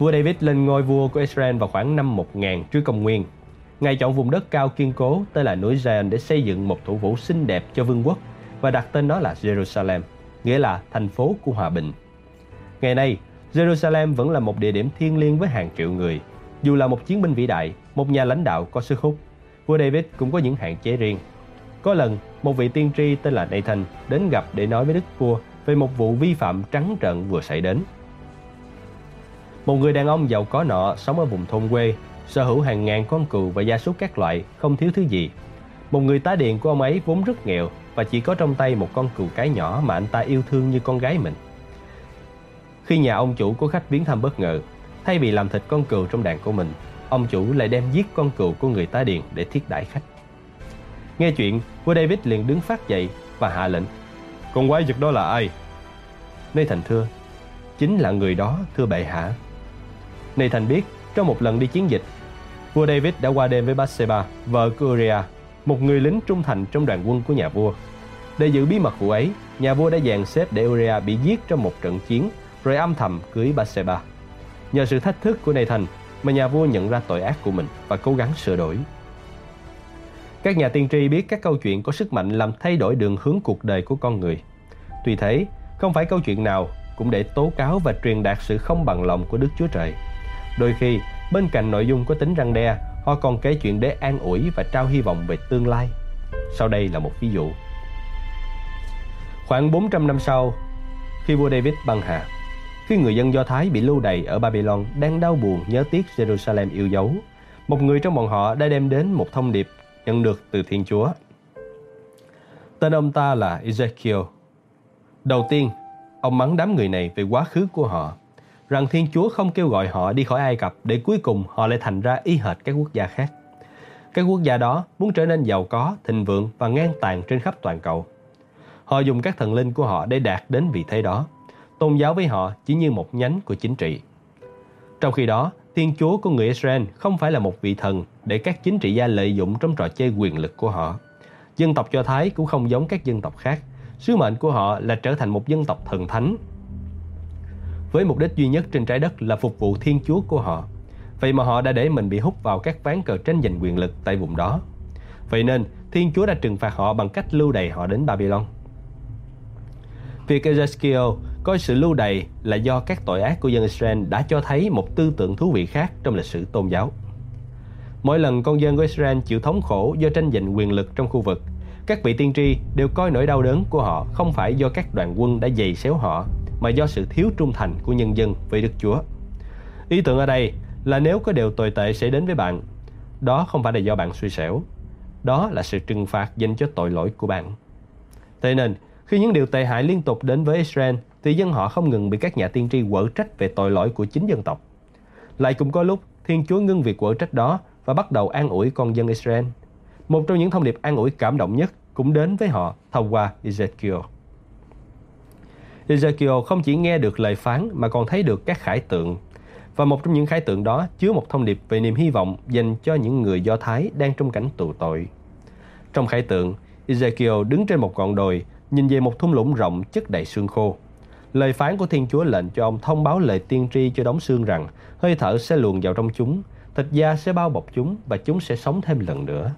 Vua David lên ngôi vua của Israel vào khoảng năm 1000 trước công nguyên. Ngài chọn vùng đất cao kiên cố tên là núi Zion để xây dựng một thủ phủ xinh đẹp cho vương quốc và đặt tên nó là Jerusalem, nghĩa là thành phố của hòa bình. Ngày nay, Jerusalem vẫn là một địa điểm thiêng liêng với hàng triệu người. Dù là một chiến binh vĩ đại, một nhà lãnh đạo có sức hút, vua David cũng có những hạn chế riêng. Có lần, một vị tiên tri tên là Nathan đến gặp để nói với đức vua về một vụ vi phạm trắng trợn vừa xảy đến. Một người đàn ông giàu có nọ sống ở vùng thôn quê, sở hữu hàng ngàn con cừu và gia súc các loại, không thiếu thứ gì. Một người tá điện của ông ấy vốn rất nghèo và chỉ có trong tay một con cừu cái nhỏ mà anh ta yêu thương như con gái mình. Khi nhà ông chủ có khách viếng thăm bất ngờ, thay vì làm thịt con cừu trong đàn của mình, ông chủ lại đem giết con cừu của người tá điện để thiết đãi khách. Nghe chuyện, vua David liền đứng phát dậy và hạ lệnh. Con quái vật đó là ai? Nơi thưa, chính là người đó thưa bệ hạ. Nathan biết trong một lần đi chiến dịch, Vua David đã qua đêm với Bathsheba, vợ của Uriah, một người lính trung thành trong đoàn quân của nhà vua. Để giữ bí mật vụ ấy, nhà vua đã dàn xếp để Uriah bị giết trong một trận chiến, rồi âm thầm cưới Bathsheba. Nhờ sự thách thức của Nathan mà nhà vua nhận ra tội ác của mình và cố gắng sửa đổi. Các nhà tiên tri biết các câu chuyện có sức mạnh làm thay đổi đường hướng cuộc đời của con người. Tuy thế, không phải câu chuyện nào cũng để tố cáo và truyền đạt sự không bằng lòng của Đức Chúa Trời. Đôi khi, bên cạnh nội dung có tính răng đe, họ còn kể chuyện để an ủi và trao hy vọng về tương lai. Sau đây là một ví dụ. Khoảng 400 năm sau, khi vua David băng hà, khi người dân Do Thái bị lưu đày ở Babylon đang đau buồn nhớ tiếc Jerusalem yêu dấu, một người trong bọn họ đã đem đến một thông điệp nhận được từ Thiên Chúa. Tên ông ta là Ezekiel. Đầu tiên, ông mắng đám người này về quá khứ của họ, rằng Thiên Chúa không kêu gọi họ đi khỏi Ai Cập để cuối cùng họ lại thành ra y hệt các quốc gia khác. Các quốc gia đó muốn trở nên giàu có, thịnh vượng và ngang tàn trên khắp toàn cầu. Họ dùng các thần linh của họ để đạt đến vị thế đó. Tôn giáo với họ chỉ như một nhánh của chính trị. Trong khi đó, Thiên Chúa của người Israel không phải là một vị thần để các chính trị gia lợi dụng trong trò chơi quyền lực của họ. Dân tộc Do Thái cũng không giống các dân tộc khác. Sứ mệnh của họ là trở thành một dân tộc thần thánh. Với mục đích duy nhất trên trái đất là phục vụ Thiên Chúa của họ. Vậy mà họ đã để mình bị hút vào các ván cờ tranh giành quyền lực tại vùng đó. Vậy nên, Thiên Chúa đã trừng phạt họ bằng cách lưu đày họ đến Babylon. Việc Ezekiel coi sự lưu đày là do các tội ác của dân Israel đã cho thấy một tư tưởng thú vị khác trong lịch sử tôn giáo. Mỗi lần con dân của Israel chịu thống khổ do tranh giành quyền lực trong khu vực, các vị tiên tri đều coi nỗi đau đớn của họ không phải do các đoàn quân đã dày xéo họ, mà do sự thiếu trung thành của nhân dân với Đức Chúa. Ý tưởng ở đây là nếu có điều tồi tệ xảy đến với bạn, đó không phải là do bạn suy xẻo, đó là sự trừng phạt dành cho tội lỗi của bạn. Thế nên, khi những điều tệ hại liên tục đến với Israel, thì dân họ không ngừng bị các nhà tiên tri quở trách về tội lỗi của chính dân tộc. Lại cũng có lúc Thiên Chúa ngưng việc quở trách đó và bắt đầu an ủi con dân Israel. Một trong những thông điệp an ủi cảm động nhất cũng đến với họ thông qua Ezekiel. Ezekiel không chỉ nghe được lời phán mà còn thấy được các khải tượng. Và một trong những khải tượng đó chứa một thông điệp về niềm hy vọng dành cho những người Do Thái đang trong cảnh tù tội. Trong khải tượng, Ezekiel đứng trên một ngọn đồi nhìn về một thung lũng rộng chất đầy xương khô. Lời phán của Thiên Chúa lệnh cho ông thông báo lời tiên tri cho đống xương rằng hơi thở sẽ luồn vào trong chúng, thịt da sẽ bao bọc chúng và chúng sẽ sống thêm lần nữa.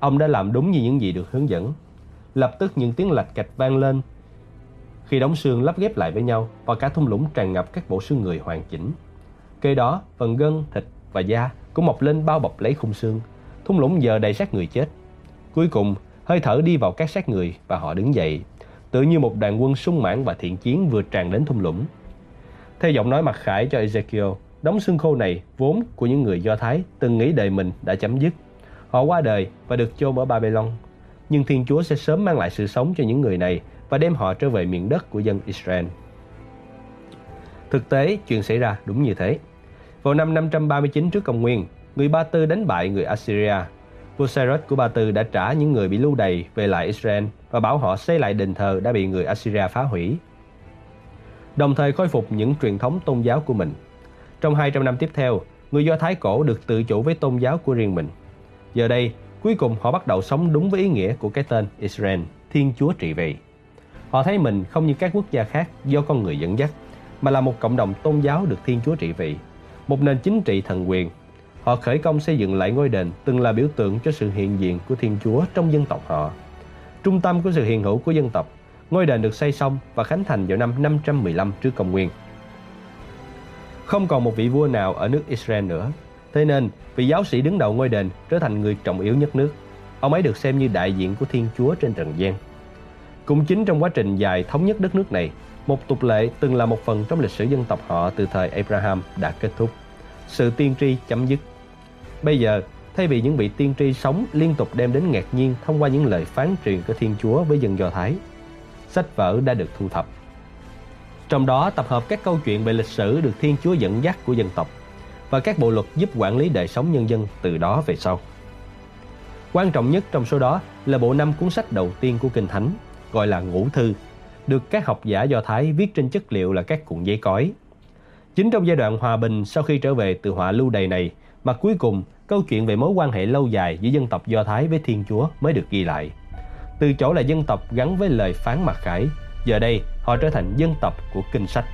Ông đã làm đúng như những gì được hướng dẫn. Lập tức những tiếng lạch cạch vang lên khi đóng xương lắp ghép lại với nhau và cả thung lũng tràn ngập các bộ xương người hoàn chỉnh. Kế đó, phần gân, thịt và da cũng mọc lên bao bọc lấy khung xương. Thung lũng giờ đầy xác người chết. Cuối cùng, hơi thở đi vào các xác người và họ đứng dậy, tự như một đoàn quân sung mãn và thiện chiến vừa tràn đến thung lũng. Theo giọng nói mặc khải cho Ezekiel, đóng xương khô này vốn của những người Do Thái từng nghĩ đời mình đã chấm dứt. Họ qua đời và được chôn ở Babylon. Nhưng Thiên Chúa sẽ sớm mang lại sự sống cho những người này và đem họ trở về miền đất của dân Israel. Thực tế, chuyện xảy ra đúng như thế. Vào năm 539 trước công nguyên, người Ba Tư đánh bại người Assyria vua Cyrus của Ba Tư đã trả những người bị lưu đày về lại Israel và bảo họ xây lại đền thờ đã bị người Assyria phá hủy. Đồng thời khôi phục những truyền thống tôn giáo của mình. Trong 200 năm tiếp theo, người Do Thái cổ được tự chủ với tôn giáo của riêng mình. Giờ đây, cuối cùng họ bắt đầu sống đúng với ý nghĩa của cái tên Israel, Thiên Chúa trị vì. Họ thấy mình không như các quốc gia khác do con người dẫn dắt, mà là một cộng đồng tôn giáo được Thiên Chúa trị vì, một nền chính trị thần quyền Họ khởi công xây dựng lại ngôi đền từng là biểu tượng cho sự hiện diện của Thiên Chúa trong dân tộc họ. Trung tâm của sự hiện hữu của dân tộc, ngôi đền được xây xong và khánh thành vào năm 515 trước công nguyên. Không còn một vị vua nào ở nước Israel nữa. Thế nên, vị giáo sĩ đứng đầu ngôi đền trở thành người trọng yếu nhất nước. Ông ấy được xem như đại diện của Thiên Chúa trên trần gian. Cũng chính trong quá trình dài thống nhất đất nước này, một tục lệ từng là một phần trong lịch sử dân tộc họ từ thời Abraham đã kết thúc. Sự tiên tri chấm dứt Bây giờ, thay vì những vị tiên tri sống liên tục đem đến ngạc nhiên thông qua những lời phán truyền của Thiên Chúa với dân Do Thái, sách vở đã được thu thập. Trong đó tập hợp các câu chuyện về lịch sử được Thiên Chúa dẫn dắt của dân tộc và các bộ luật giúp quản lý đời sống nhân dân từ đó về sau. Quan trọng nhất trong số đó là bộ năm cuốn sách đầu tiên của Kinh Thánh, gọi là Ngũ Thư, được các học giả Do Thái viết trên chất liệu là các cuộn giấy cói. Chính trong giai đoạn hòa bình sau khi trở về từ họa lưu đày này mà cuối cùng câu chuyện về mối quan hệ lâu dài giữa dân tộc Do Thái với Thiên Chúa mới được ghi lại. Từ chỗ là dân tộc gắn với lời phán mặc khải, giờ đây họ trở thành dân tộc của kinh sách.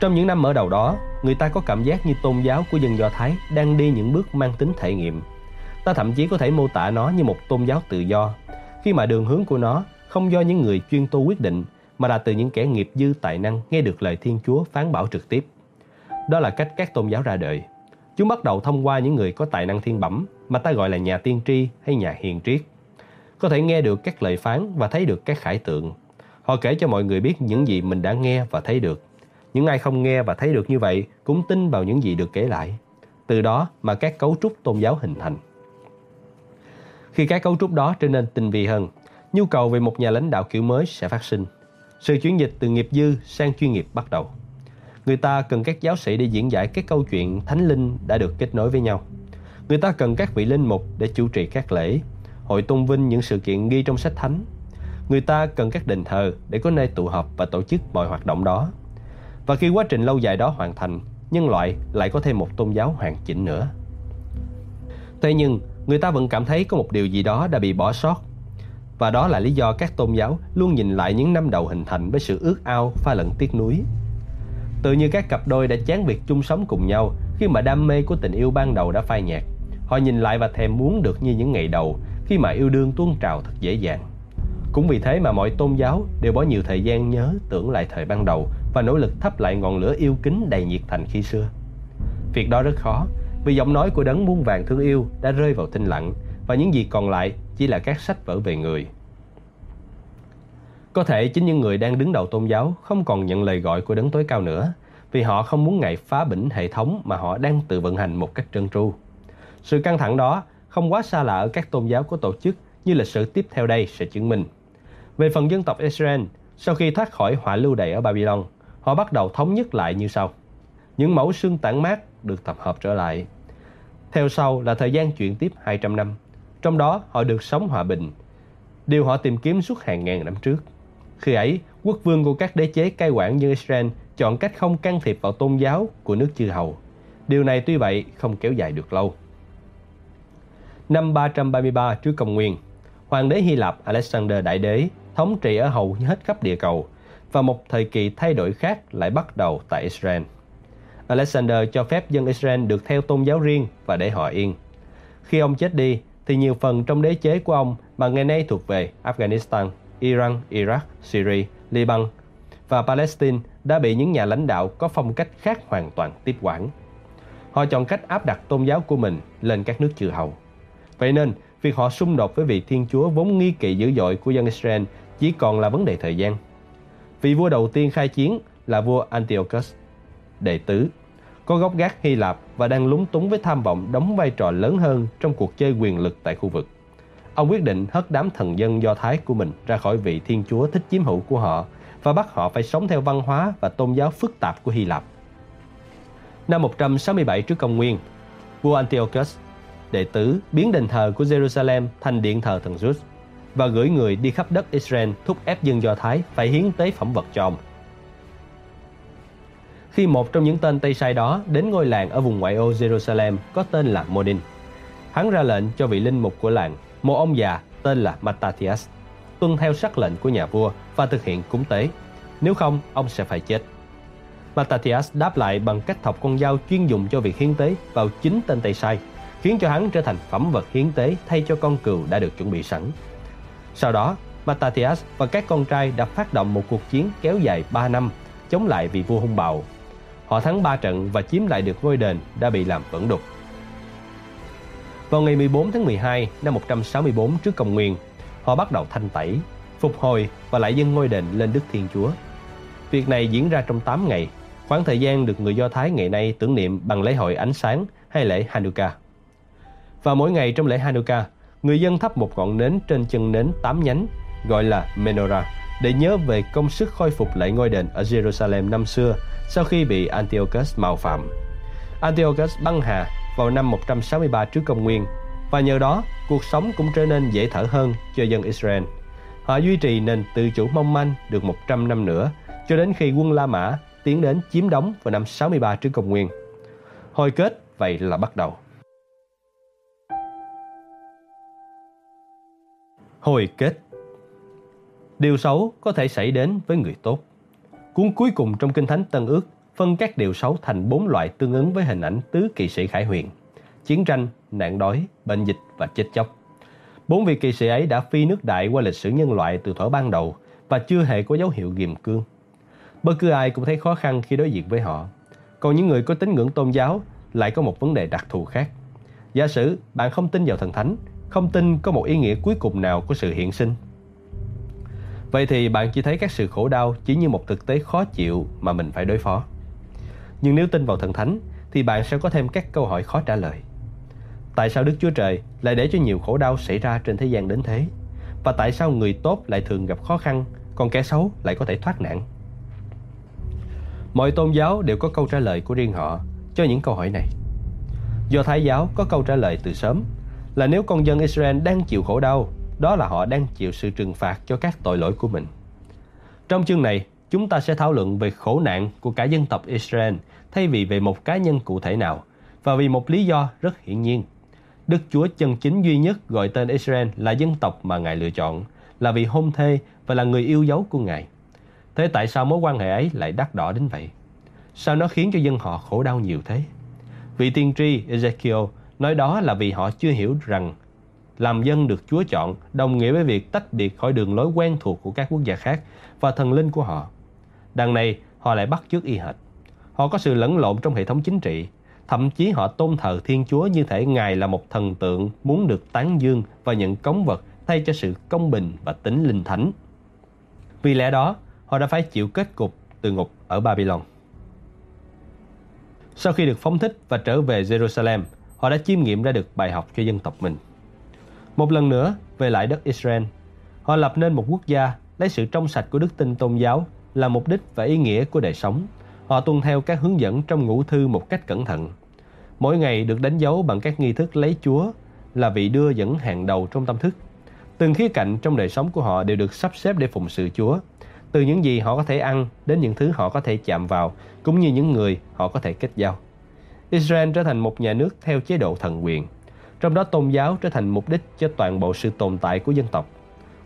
Trong những năm mở đầu đó, người ta có cảm giác như tôn giáo của dân Do Thái đang đi những bước mang tính thể nghiệm. Ta thậm chí có thể mô tả nó như một tôn giáo tự do, khi mà đường hướng của nó không do những người chuyên tu quyết định, mà là từ những kẻ nghiệp dư tài năng nghe được lời Thiên Chúa phán bảo trực tiếp. Đó là cách các tôn giáo ra đời. Chúng bắt đầu thông qua những người có tài năng thiên bẩm mà ta gọi là nhà tiên tri hay nhà hiền triết. Có thể nghe được các lời phán và thấy được các khải tượng. Họ kể cho mọi người biết những gì mình đã nghe và thấy được. Những ai không nghe và thấy được như vậy cũng tin vào những gì được kể lại. Từ đó mà các cấu trúc tôn giáo hình thành. Khi cái cấu trúc đó trở nên tinh vi hơn, nhu cầu về một nhà lãnh đạo kiểu mới sẽ phát sinh. Sự chuyển dịch từ nghiệp dư sang chuyên nghiệp bắt đầu. Người ta cần các giáo sĩ để diễn giải các câu chuyện thánh linh đã được kết nối với nhau. Người ta cần các vị linh mục để chủ trì các lễ, hội tôn vinh những sự kiện ghi trong sách thánh. Người ta cần các đền thờ để có nơi tụ họp và tổ chức mọi hoạt động đó. Và khi quá trình lâu dài đó hoàn thành, nhân loại lại có thêm một tôn giáo hoàn chỉnh nữa. Thế nhưng, người ta vẫn cảm thấy có một điều gì đó đã bị bỏ sót. Và đó là lý do các tôn giáo luôn nhìn lại những năm đầu hình thành với sự ước ao pha lẫn tiếc nuối. Tự như các cặp đôi đã chán việc chung sống cùng nhau khi mà đam mê của tình yêu ban đầu đã phai nhạt. Họ nhìn lại và thèm muốn được như những ngày đầu khi mà yêu đương tuôn trào thật dễ dàng. Cũng vì thế mà mọi tôn giáo đều bỏ nhiều thời gian nhớ tưởng lại thời ban đầu và nỗ lực thắp lại ngọn lửa yêu kính đầy nhiệt thành khi xưa. Việc đó rất khó vì giọng nói của đấng muôn vàng thương yêu đã rơi vào thinh lặng và những gì còn lại chỉ là các sách vở về người. Có thể chính những người đang đứng đầu tôn giáo không còn nhận lời gọi của đấng tối cao nữa vì họ không muốn ngại phá bỉnh hệ thống mà họ đang tự vận hành một cách trơn tru. Sự căng thẳng đó không quá xa lạ ở các tôn giáo có tổ chức như lịch sử tiếp theo đây sẽ chứng minh. Về phần dân tộc Israel, sau khi thoát khỏi hỏa lưu đày ở Babylon, họ bắt đầu thống nhất lại như sau. Những mẫu xương tản mát được tập hợp trở lại. Theo sau là thời gian chuyển tiếp 200 năm. Trong đó họ được sống hòa bình. Điều họ tìm kiếm suốt hàng ngàn năm trước. Khi ấy, quốc vương của các đế chế cai quản như Israel chọn cách không can thiệp vào tôn giáo của nước chư hầu. Điều này tuy vậy không kéo dài được lâu. Năm 333 trước công nguyên, hoàng đế Hy Lạp Alexander Đại Đế thống trị ở hầu hết khắp địa cầu và một thời kỳ thay đổi khác lại bắt đầu tại Israel. Alexander cho phép dân Israel được theo tôn giáo riêng và để họ yên. Khi ông chết đi, thì nhiều phần trong đế chế của ông mà ngày nay thuộc về Afghanistan, Iran, Iraq, Syria, Liban và Palestine đã bị những nhà lãnh đạo có phong cách khác hoàn toàn tiếp quản. Họ chọn cách áp đặt tôn giáo của mình lên các nước chư hầu. Vậy nên, việc họ xung đột với vị Thiên Chúa vốn nghi kỵ dữ dội của dân Israel chỉ còn là vấn đề thời gian. Vị vua đầu tiên khai chiến là vua Antiochus, đệ tứ, có gốc gác Hy Lạp và đang lúng túng với tham vọng đóng vai trò lớn hơn trong cuộc chơi quyền lực tại khu vực. Ông quyết định hất đám thần dân Do Thái của mình ra khỏi vị Thiên Chúa thích chiếm hữu của họ và bắt họ phải sống theo văn hóa và tôn giáo phức tạp của Hy Lạp. Năm 167 trước công nguyên, vua Antiochus, đệ tử biến đền thờ của Jerusalem thành điện thờ thần Zeus và gửi người đi khắp đất Israel thúc ép dân Do Thái phải hiến tế phẩm vật cho ông. Khi một trong những tên Tây Sai đó đến ngôi làng ở vùng ngoại ô Jerusalem có tên là Modin, hắn ra lệnh cho vị linh mục của làng, một ông già tên là Mattathias, tuân theo sắc lệnh của nhà vua và thực hiện cúng tế. Nếu không, ông sẽ phải chết. Mattathias đáp lại bằng cách thọc con dao chuyên dùng cho việc hiến tế vào chính tên Tây Sai, khiến cho hắn trở thành phẩm vật hiến tế thay cho con cừu đã được chuẩn bị sẵn. Sau đó, Mattathias và các con trai đã phát động một cuộc chiến kéo dài 3 năm chống lại vị vua hung bạo. Họ thắng 3 trận và chiếm lại được ngôi đền đã bị làm vẩn đục. Vào ngày 14 tháng 12 năm 164 trước công nguyên, họ bắt đầu thanh tẩy, phục hồi và lại dâng ngôi đền lên Đức Thiên Chúa. Việc này diễn ra trong 8 ngày, khoảng thời gian được người Do Thái ngày nay tưởng niệm bằng lễ hội ánh sáng hay lễ Hanukkah. Và mỗi ngày trong lễ Hanukkah, người dân thắp một ngọn nến trên chân nến tám nhánh gọi là menorah để nhớ về công sức khôi phục lại ngôi đền ở Jerusalem năm xưa, sau khi bị Antiochus mạo phạm. Antiochus băng hà vào năm 163 trước công nguyên, và nhờ đó, cuộc sống cũng trở nên dễ thở hơn cho dân Israel. Họ duy trì nền tự chủ mong manh được 100 năm nữa, cho đến khi quân La Mã tiến đến chiếm đóng vào năm 63 trước công nguyên. Hồi kết, vậy là bắt đầu. Hồi kết Điều xấu có thể xảy đến với người tốt. Cuốn cuối cùng trong Kinh Thánh Tân Ước phân các điều xấu thành bốn loại tương ứng với hình ảnh tứ kỳ sĩ Khải Huyền. Chiến tranh, nạn đói, bệnh dịch và chết chóc. Bốn vị kỳ sĩ ấy đã phi nước đại qua lịch sử nhân loại từ thuở ban đầu và chưa hề có dấu hiệu ghiềm cương. Bất cứ ai cũng thấy khó khăn khi đối diện với họ. Còn những người có tín ngưỡng tôn giáo lại có một vấn đề đặc thù khác. Giả sử bạn không tin vào thần thánh, không tin có một ý nghĩa cuối cùng nào của sự hiện sinh. Vậy thì bạn chỉ thấy các sự khổ đau chỉ như một thực tế khó chịu mà mình phải đối phó. Nhưng nếu tin vào thần thánh thì bạn sẽ có thêm các câu hỏi khó trả lời. Tại sao Đức Chúa Trời lại để cho nhiều khổ đau xảy ra trên thế gian đến thế? Và tại sao người tốt lại thường gặp khó khăn, còn kẻ xấu lại có thể thoát nạn? Mọi tôn giáo đều có câu trả lời của riêng họ cho những câu hỏi này. Do Thái giáo có câu trả lời từ sớm là nếu con dân Israel đang chịu khổ đau, đó là họ đang chịu sự trừng phạt cho các tội lỗi của mình. Trong chương này, chúng ta sẽ thảo luận về khổ nạn của cả dân tộc Israel thay vì về một cá nhân cụ thể nào và vì một lý do rất hiển nhiên. Đức Chúa chân chính duy nhất gọi tên Israel là dân tộc mà Ngài lựa chọn, là vì hôn thê và là người yêu dấu của Ngài. Thế tại sao mối quan hệ ấy lại đắt đỏ đến vậy? Sao nó khiến cho dân họ khổ đau nhiều thế? Vị tiên tri Ezekiel nói đó là vì họ chưa hiểu rằng làm dân được Chúa chọn đồng nghĩa với việc tách biệt khỏi đường lối quen thuộc của các quốc gia khác và thần linh của họ. Đằng này, họ lại bắt chước y hệt. Họ có sự lẫn lộn trong hệ thống chính trị. Thậm chí họ tôn thờ Thiên Chúa như thể Ngài là một thần tượng muốn được tán dương và nhận cống vật thay cho sự công bình và tính linh thánh. Vì lẽ đó, họ đã phải chịu kết cục từ ngục ở Babylon. Sau khi được phóng thích và trở về Jerusalem, họ đã chiêm nghiệm ra được bài học cho dân tộc mình. Một lần nữa, về lại đất Israel, họ lập nên một quốc gia lấy sự trong sạch của đức tin tôn giáo là mục đích và ý nghĩa của đời sống. Họ tuân theo các hướng dẫn trong ngũ thư một cách cẩn thận. Mỗi ngày được đánh dấu bằng các nghi thức lấy Chúa là vị đưa dẫn hàng đầu trong tâm thức. Từng khía cạnh trong đời sống của họ đều được sắp xếp để phụng sự Chúa. Từ những gì họ có thể ăn đến những thứ họ có thể chạm vào, cũng như những người họ có thể kết giao. Israel trở thành một nhà nước theo chế độ thần quyền, trong đó tôn giáo trở thành mục đích cho toàn bộ sự tồn tại của dân tộc.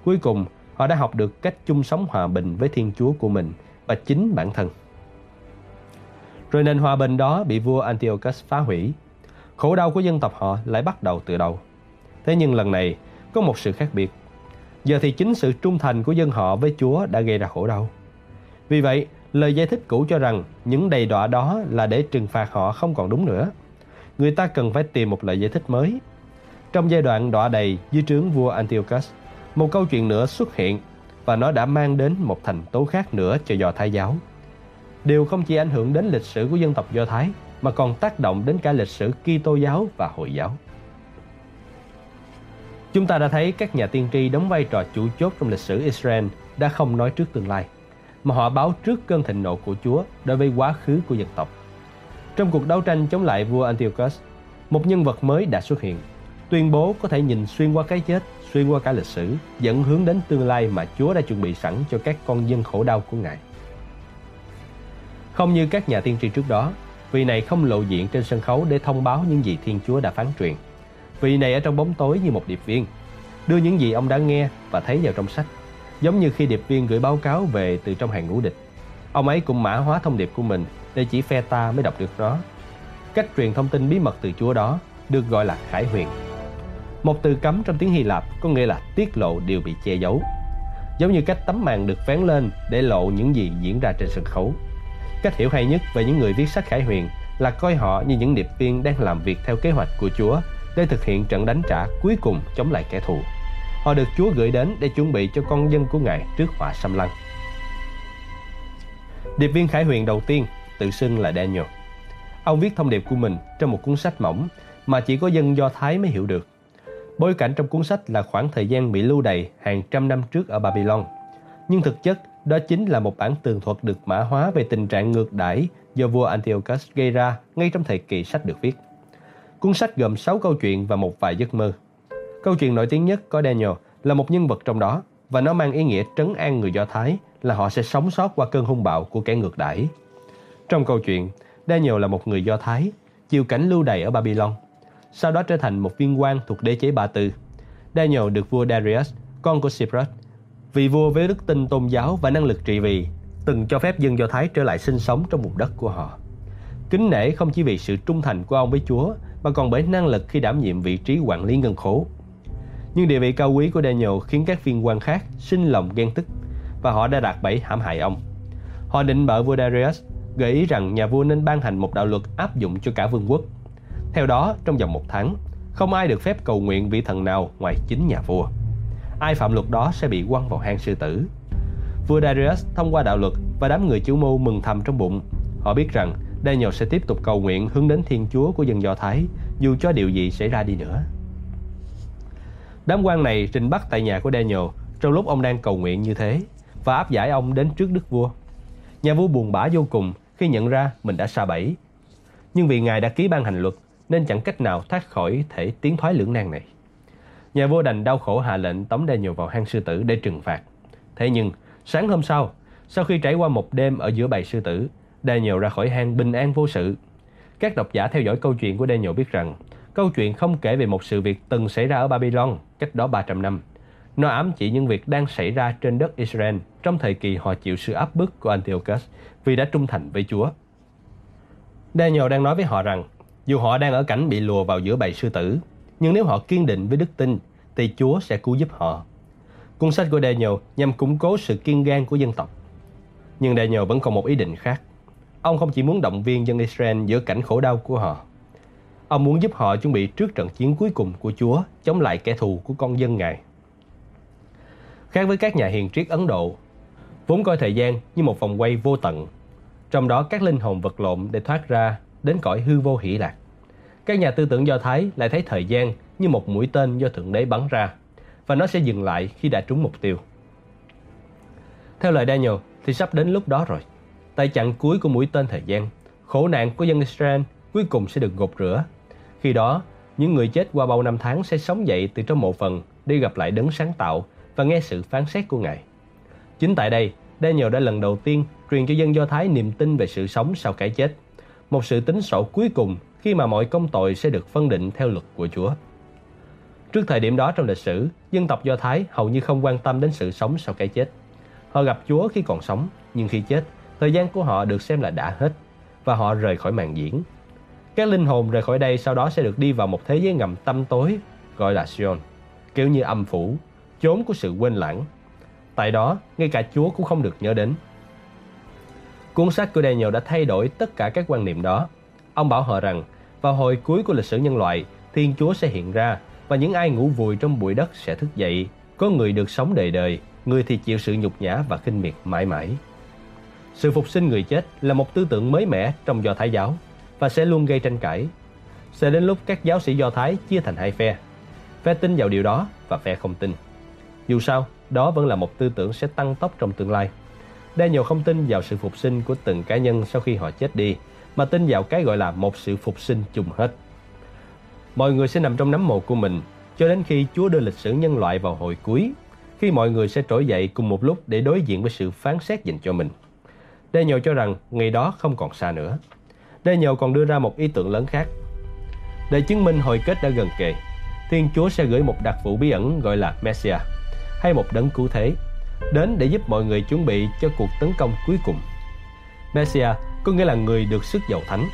Cuối cùng, họ đã học được cách chung sống hòa bình với Thiên Chúa của mình và chính bản thân. Rồi nền hòa bình đó bị vua Antiochus phá hủy. Khổ đau của dân tộc họ lại bắt đầu từ đầu. Thế nhưng lần này có một sự khác biệt. Giờ thì chính sự trung thành của dân họ với Chúa đã gây ra khổ đau. Vì vậy, lời giải thích cũ cho rằng những đầy đọa đó là để trừng phạt họ không còn đúng nữa. Người ta cần phải tìm một lời giải thích mới. Trong giai đoạn đọa đầy dưới trướng vua Antiochus, một câu chuyện nữa xuất hiện và nó đã mang đến một thành tố khác nữa cho Do Thái giáo. Điều không chỉ ảnh hưởng đến lịch sử của dân tộc Do Thái mà còn tác động đến cả lịch sử Kitô giáo và Hồi giáo. Chúng ta đã thấy các nhà tiên tri đóng vai trò chủ chốt trong lịch sử Israel đã không nói trước tương lai, mà họ báo trước cơn thịnh nộ của Chúa đối với quá khứ của dân tộc. Trong cuộc đấu tranh chống lại vua Antiochus, một nhân vật mới đã xuất hiện, tuyên bố có thể nhìn xuyên qua cái chết, xuyên qua cả lịch sử, dẫn hướng đến tương lai mà Chúa đã chuẩn bị sẵn cho các con dân khổ đau của Ngài. Không như các nhà tiên tri trước đó, vị này không lộ diện trên sân khấu để thông báo những gì Thiên Chúa đã phán truyền. Vị này ở trong bóng tối như một điệp viên, đưa những gì ông đã nghe và thấy vào trong sách, giống như khi điệp viên gửi báo cáo về từ trong hàng ngũ địch. Ông ấy cũng mã hóa thông điệp của mình để chỉ phe ta mới đọc được nó. Cách truyền thông tin bí mật từ Chúa đó được gọi là khải huyền. Một từ cấm trong tiếng Hy Lạp có nghĩa là tiết lộ điều bị che giấu. Giống như cách tấm màn được vén lên để lộ những gì diễn ra trên sân khấu. Cách hiểu hay nhất về những người viết sách khải huyền là coi họ như những điệp viên đang làm việc theo kế hoạch của Chúa để thực hiện trận đánh trả cuối cùng chống lại kẻ thù. Họ được Chúa gửi đến để chuẩn bị cho con dân của Ngài trước họa xâm lăng. Điệp viên khải huyền đầu tiên tự xưng là Daniel. Ông viết thông điệp của mình trong một cuốn sách mỏng mà chỉ có dân Do Thái mới hiểu được. Bối cảnh trong cuốn sách là khoảng thời gian bị lưu đày hàng trăm năm trước ở Babylon. Nhưng thực chất, đó chính là một bản tường thuật được mã hóa về tình trạng ngược đãi do vua Antiochus gây ra ngay trong thời kỳ sách được viết. Cuốn sách gồm 6 câu chuyện và một vài giấc mơ. Câu chuyện nổi tiếng nhất có Daniel là một nhân vật trong đó và nó mang ý nghĩa trấn an người Do Thái là họ sẽ sống sót qua cơn hung bạo của kẻ ngược đãi. Trong câu chuyện, Daniel là một người Do Thái, chịu cảnh lưu đày ở Babylon. Sau đó trở thành một viên quan thuộc đế chế Ba Tư. Daniel được vua Darius, con của Cyprus, vị vua với đức tin tôn giáo và năng lực trị vì, từng cho phép dân Do Thái trở lại sinh sống trong vùng đất của họ. Kính nể không chỉ vì sự trung thành của ông với Chúa, mà còn bởi năng lực khi đảm nhiệm vị trí quản lý ngân khố. Nhưng địa vị cao quý của Daniel khiến các viên quan khác sinh lòng ghen tức và họ đã đạt bẫy hãm hại ông. Họ định bợ vua Darius, gợi ý rằng nhà vua nên ban hành một đạo luật áp dụng cho cả vương quốc. Theo đó, trong vòng một tháng, không ai được phép cầu nguyện vị thần nào ngoài chính nhà vua. Ai phạm luật đó sẽ bị quăng vào hang sư tử. Vua Darius thông qua đạo luật và đám người chủ mưu mừng thầm trong bụng. Họ biết rằng Daniel sẽ tiếp tục cầu nguyện hướng đến Thiên Chúa của dân Do Thái, dù cho điều gì xảy ra đi nữa. Đám quan này trình bắt tại nhà của Daniel trong lúc ông đang cầu nguyện như thế và áp giải ông đến trước đức vua. Nhà vua buồn bã vô cùng khi nhận ra mình đã xa bẫy. Nhưng vì ngài đã ký ban hành luật nên chẳng cách nào thoát khỏi thể tiến thoái lưỡng nan này. Nhà vua đành đau khổ hạ lệnh tống Daniel vào hang sư tử để trừng phạt. Thế nhưng, sáng hôm sau, sau khi trải qua một đêm ở giữa bầy sư tử, Daniel ra khỏi hang bình an vô sự. Các độc giả theo dõi câu chuyện của Daniel biết rằng câu chuyện không kể về một sự việc từng xảy ra ở Babylon cách đó 300 năm. Nó ám chỉ những việc đang xảy ra trên đất Israel trong thời kỳ họ chịu sự áp bức của Antiochus vì đã trung thành với Chúa. Daniel đang nói với họ rằng dù họ đang ở cảnh bị lùa vào giữa bầy sư tử, nhưng nếu họ kiên định với đức tin thì Chúa sẽ cứu giúp họ. Cuốn sách của Daniel nhằm củng cố sự kiên gan của dân tộc. Nhưng Daniel vẫn còn một ý định khác. Ông không chỉ muốn động viên dân Israel giữa cảnh khổ đau của họ. Ông muốn giúp họ chuẩn bị trước trận chiến cuối cùng của Chúa chống lại kẻ thù của con dân Ngài. Khác với các nhà hiền triết Ấn Độ, vốn coi thời gian như một vòng quay vô tận, trong đó các linh hồn vật lộn để thoát ra đến cõi hư vô hỷ lạc. Các nhà tư tưởng Do Thái lại thấy thời gian như một mũi tên do Thượng Đế bắn ra, và nó sẽ dừng lại khi đã trúng mục tiêu. Theo lời Daniel thì sắp đến lúc đó rồi. Tại chặng cuối của mũi tên thời gian, khổ nạn của dân Israel cuối cùng sẽ được gột rửa. Khi đó, những người chết qua bao năm tháng sẽ sống dậy từ trong mộ phần để gặp lại đấng sáng tạo và nghe sự phán xét của Ngài. Chính tại đây, Daniel đã lần đầu tiên truyền cho dân Do Thái niềm tin về sự sống sau cái chết. Một sự tính sổ cuối cùng khi mà mọi công tội sẽ được phân định theo luật của Chúa. Trước thời điểm đó trong lịch sử, dân tộc Do Thái hầu như không quan tâm đến sự sống sau cái chết. Họ gặp Chúa khi còn sống, nhưng khi chết, thời gian của họ được xem là đã hết và họ rời khỏi màn diễn. Các linh hồn rời khỏi đây sau đó sẽ được đi vào một thế giới ngầm tăm tối gọi là Sion, kiểu như âm phủ, chốn của sự quên lãng. Tại đó, ngay cả Chúa cũng không được nhớ đến. Cuốn sách của Daniel đã thay đổi tất cả các quan niệm đó. Ông bảo họ rằng, vào hồi cuối của lịch sử nhân loại, Thiên Chúa sẽ hiện ra và những ai ngủ vùi trong bụi đất sẽ thức dậy. Có người được sống đời đời, người thì chịu sự nhục nhã và khinh miệt mãi mãi. Sự phục sinh người chết là một tư tưởng mới mẻ trong Do Thái giáo và sẽ luôn gây tranh cãi. Sẽ đến lúc các giáo sĩ Do Thái chia thành hai phe. Phe tin vào điều đó và phe không tin. Dù sao, đó vẫn là một tư tưởng sẽ tăng tốc trong tương lai. Daniel không tin vào sự phục sinh của từng cá nhân sau khi họ chết đi, mà tin vào cái gọi là một sự phục sinh chung hết. Mọi người sẽ nằm trong nắm mồ của mình cho đến khi Chúa đưa lịch sử nhân loại vào hồi cuối, khi mọi người sẽ trỗi dậy cùng một lúc để đối diện với sự phán xét dành cho mình. Daniel cho rằng ngày đó không còn xa nữa. Daniel còn đưa ra một ý tưởng lớn khác. Để chứng minh hồi kết đã gần kề, Thiên Chúa sẽ gửi một đặc vụ bí ẩn gọi là Messiah, hay một đấng cứu thế, đến để giúp mọi người chuẩn bị cho cuộc tấn công cuối cùng. Messiah có nghĩa là người được sức giàu thánh.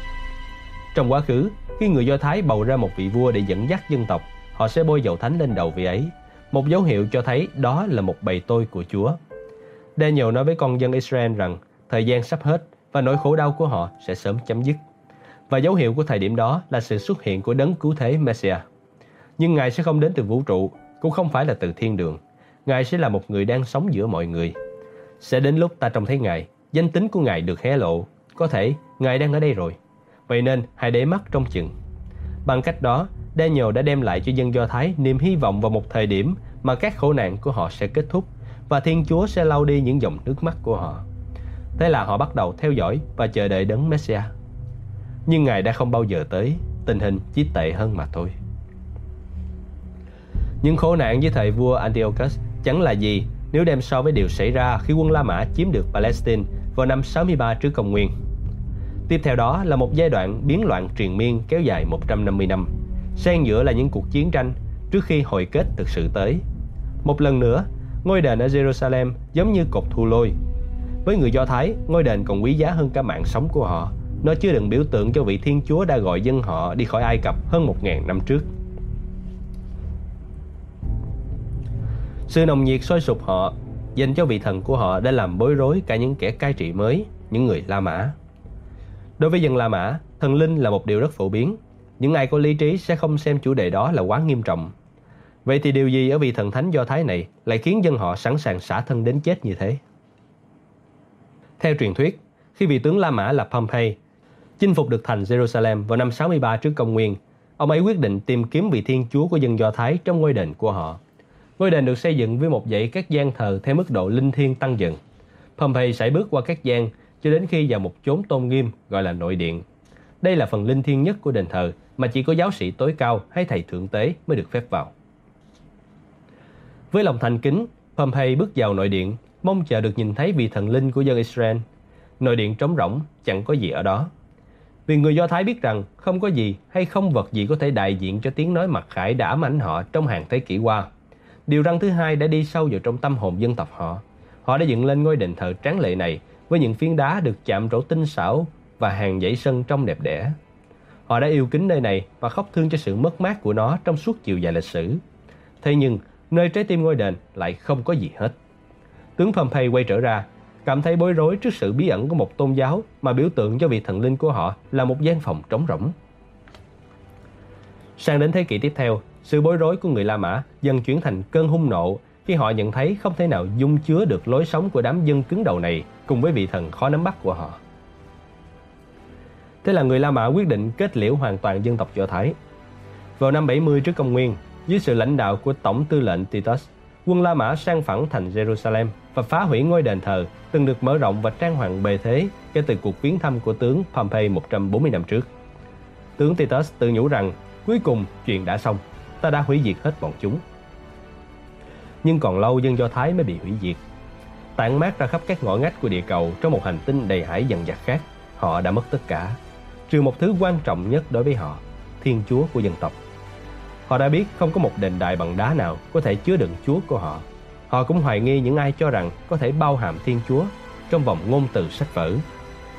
Trong quá khứ, khi người Do Thái bầu ra một vị vua để dẫn dắt dân tộc, họ sẽ bôi dầu thánh lên đầu vị ấy, một dấu hiệu cho thấy đó là một bầy tôi của Chúa. Daniel nói với con dân Israel rằng thời gian sắp hết và nỗi khổ đau của họ sẽ sớm chấm dứt. Và dấu hiệu của thời điểm đó là sự xuất hiện của đấng cứu thế Messiah. Nhưng Ngài sẽ không đến từ vũ trụ, cũng không phải là từ thiên đường. Ngài sẽ là một người đang sống giữa mọi người. Sẽ đến lúc ta trông thấy Ngài, danh tính của Ngài được hé lộ. Có thể Ngài đang ở đây rồi. Vậy nên hãy để mắt trong chừng. Bằng cách đó, Daniel đã đem lại cho dân Do Thái niềm hy vọng vào một thời điểm mà các khổ nạn của họ sẽ kết thúc và Thiên Chúa sẽ lau đi những dòng nước mắt của họ. Thế là họ bắt đầu theo dõi và chờ đợi đấng Messiah. Nhưng Ngài đã không bao giờ tới, tình hình chỉ tệ hơn mà thôi. Những khổ nạn với thời vua Antiochus chẳng là gì nếu đem so với điều xảy ra khi quân La Mã chiếm được Palestine vào năm 63 trước công nguyên. Tiếp theo đó là một giai đoạn biến loạn triền miên kéo dài 150 năm. Xen giữa là những cuộc chiến tranh trước khi hồi kết thực sự tới. Một lần nữa, ngôi đền ở Jerusalem giống như cột thu lôi. Với người Do Thái, ngôi đền còn quý giá hơn cả mạng sống của họ. Nó chưa đừng biểu tượng cho vị Thiên Chúa đã gọi dân họ đi khỏi Ai Cập hơn 1.000 năm trước. Sự nồng nhiệt sôi sục họ dành cho vị thần của họ đã làm bối rối cả những kẻ cai trị mới, những người La Mã. Đối với dân La Mã, thần linh là một điều rất phổ biến. Những ai có lý trí sẽ không xem chủ đề đó là quá nghiêm trọng. Vậy thì điều gì ở vị thần thánh Do Thái này lại khiến dân họ sẵn sàng xả thân đến chết như thế? Theo truyền thuyết, khi vị tướng La Mã là Pompey chinh phục được thành Jerusalem vào năm 63 trước công nguyên, ông ấy quyết định tìm kiếm vị thiên chúa của dân Do Thái trong ngôi đền của họ. Ngôi đền được xây dựng với một dãy các gian thờ theo mức độ linh thiêng tăng dần. Pompey sải bước qua các gian cho đến khi vào một chốn tôn nghiêm gọi là nội điện. Đây là phần linh thiêng nhất của đền thờ mà chỉ có giáo sĩ tối cao hay thầy thượng tế mới được phép vào. Với lòng thành kính, Pompey bước vào nội điện, mong chờ được nhìn thấy vị thần linh của dân Israel. Nội điện trống rỗng, chẳng có gì ở đó. Vì người Do Thái biết rằng không có gì hay không vật gì có thể đại diện cho tiếng nói mặc khải đã ám ảnh họ trong hàng thế kỷ qua. Điều răng thứ hai đã đi sâu vào trong tâm hồn dân tộc họ. Họ đã dựng lên ngôi đền thờ tráng lệ này với những phiến đá được chạm trổ tinh xảo và hàng dãy sân trong đẹp đẽ. Họ đã yêu kính nơi này và khóc thương cho sự mất mát của nó trong suốt chiều dài lịch sử. Thế nhưng, nơi trái tim ngôi đền lại không có gì hết. Tướng Pompey quay trở ra, cảm thấy bối rối trước sự bí ẩn của một tôn giáo mà biểu tượng cho vị thần linh của họ là một gian phòng trống rỗng. Sang đến thế kỷ tiếp theo, sự bối rối của người La Mã dần chuyển thành cơn hung nộ khi họ nhận thấy không thể nào dung chứa được lối sống của đám dân cứng đầu này cùng với vị thần khó nắm bắt của họ. Thế là người La Mã quyết định kết liễu hoàn toàn dân tộc Do Thái. Vào năm 70 trước công nguyên, dưới sự lãnh đạo của Tổng tư lệnh Titus, quân La Mã sang phẳng thành Jerusalem và phá hủy ngôi đền thờ từng được mở rộng và trang hoàng bề thế kể từ cuộc viếng thăm của tướng Pompey 140 năm trước. Tướng Titus tự nhủ rằng cuối cùng chuyện đã xong, ta đã hủy diệt hết bọn chúng. Nhưng còn lâu dân Do Thái mới bị hủy diệt. Tản mát ra khắp các ngõ ngách của địa cầu trong một hành tinh đầy hải dần dặt khác, họ đã mất tất cả, trừ một thứ quan trọng nhất đối với họ, Thiên Chúa của dân tộc. Họ đã biết không có một đền đài bằng đá nào có thể chứa đựng Chúa của họ. Họ cũng hoài nghi những ai cho rằng có thể bao hàm Thiên Chúa trong vòng ngôn từ sách vở.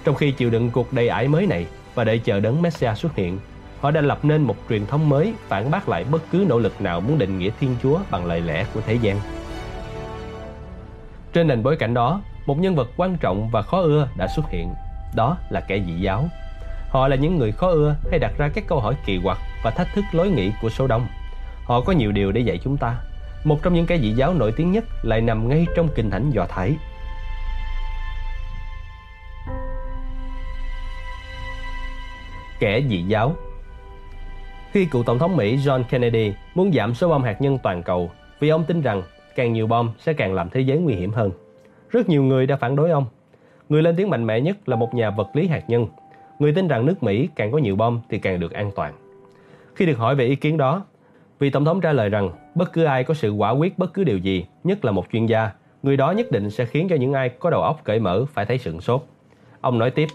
Trong khi chịu đựng cuộc đầy ải mới này và đợi chờ đấng Messiah xuất hiện, họ đã lập nên một truyền thống mới phản bác lại bất cứ nỗ lực nào muốn định nghĩa Thiên Chúa bằng lời lẽ của thế gian. Trên nền bối cảnh đó, một nhân vật quan trọng và khó ưa đã xuất hiện. Đó là kẻ dị giáo. Họ là những người khó ưa hay đặt ra các câu hỏi kỳ quặc và thách thức lối nghĩ của số đông. Họ có nhiều điều để dạy chúng ta. Một trong những kẻ dị giáo nổi tiếng nhất lại nằm ngay trong kinh thánh Do Thái. Kẻ dị giáo khi cựu Tổng thống Mỹ John Kennedy muốn giảm số bom hạt nhân toàn cầu vì ông tin rằng càng nhiều bom sẽ càng làm thế giới nguy hiểm hơn. Rất nhiều người đã phản đối ông. Người lên tiếng mạnh mẽ nhất là một nhà vật lý hạt nhân. Người tin rằng nước Mỹ càng có nhiều bom thì càng được an toàn. Khi được hỏi về ý kiến đó, vị tổng thống trả lời rằng bất cứ ai có sự quả quyết bất cứ điều gì, nhất là một chuyên gia, người đó nhất định sẽ khiến cho những ai có đầu óc cởi mở phải thấy sửng sốt. Ông nói tiếp,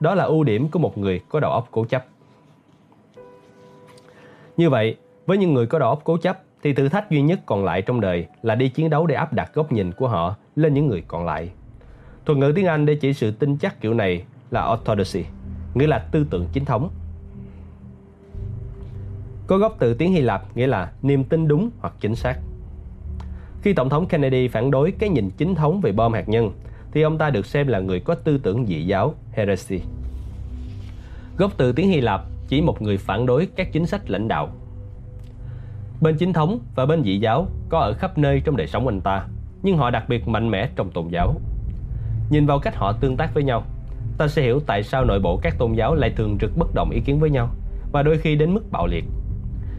đó là ưu điểm của một người có đầu óc cố chấp. Như vậy, với những người có đầu óc cố chấp thì thử thách duy nhất còn lại trong đời là đi chiến đấu để áp đặt góc nhìn của họ lên những người còn lại. Thuật ngữ tiếng Anh để chỉ sự tin chắc kiểu này là orthodoxy, nghĩa là tư tưởng chính thống có gốc từ tiếng Hy Lạp nghĩa là niềm tin đúng hoặc chính xác. Khi Tổng thống Kennedy phản đối cái nhìn chính thống về bom hạt nhân, thì ông ta được xem là người có tư tưởng dị giáo, heresy. Gốc từ tiếng Hy Lạp chỉ một người phản đối các chính sách lãnh đạo. Bên chính thống và bên dị giáo có ở khắp nơi trong đời sống anh ta, nhưng họ đặc biệt mạnh mẽ trong tôn giáo. Nhìn vào cách họ tương tác với nhau, ta sẽ hiểu tại sao nội bộ các tôn giáo lại thường trực bất đồng ý kiến với nhau và đôi khi đến mức bạo liệt.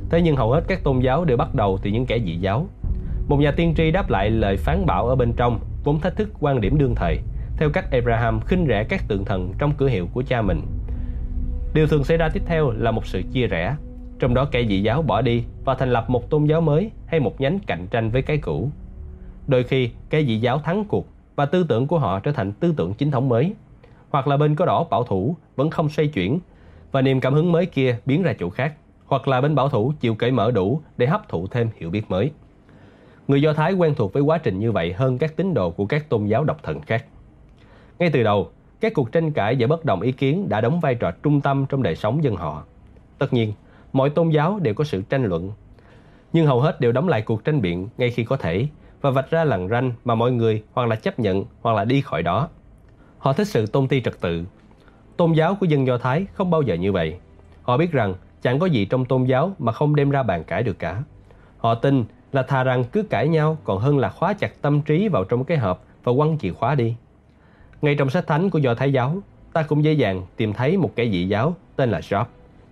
Thế nhưng hầu hết các tôn giáo đều bắt đầu từ những kẻ dị giáo. Một nhà tiên tri đáp lại lời phán bảo ở bên trong, vốn thách thức quan điểm đương thời, theo cách Abraham khinh rẻ các tượng thần trong cửa hiệu của cha mình. Điều thường xảy ra tiếp theo là một sự chia rẽ, trong đó kẻ dị giáo bỏ đi và thành lập một tôn giáo mới hay một nhánh cạnh tranh với cái cũ. Đôi khi, kẻ dị giáo thắng cuộc và tư tưởng của họ trở thành tư tưởng chính thống mới. hoặc là bên có đỏ bảo thủ vẫn không xoay chuyển và niềm cảm hứng mới kia biến ra chỗ khác, hoặc là bên bảo thủ chịu cởi mở đủ để hấp thụ thêm hiểu biết mới. Người Do Thái quen thuộc với quá trình như vậy hơn các tín đồ của các tôn giáo độc thần khác. Ngay từ đầu, các cuộc tranh cãi và bất đồng ý kiến đã đóng vai trò trung tâm trong đời sống dân họ. Tất nhiên, mọi tôn giáo đều có sự tranh luận, nhưng hầu hết đều đóng lại cuộc tranh biện ngay khi có thể và vạch ra lằn ranh mà mọi người hoặc là chấp nhận hoặc là đi khỏi đó. Họ thích sự tôn ti trật tự. Tôn giáo của dân Do Thái không bao giờ như vậy. Họ biết rằng chẳng có gì trong tôn giáo mà không đem ra bàn cãi được cả. Họ tin là thà rằng cứ cãi nhau còn hơn là khóa chặt tâm trí vào trong cái hộp và quăng chìa khóa đi. Ngay trong sách thánh của Do Thái giáo, ta cũng dễ dàng tìm thấy một kẻ dị giáo tên là Job,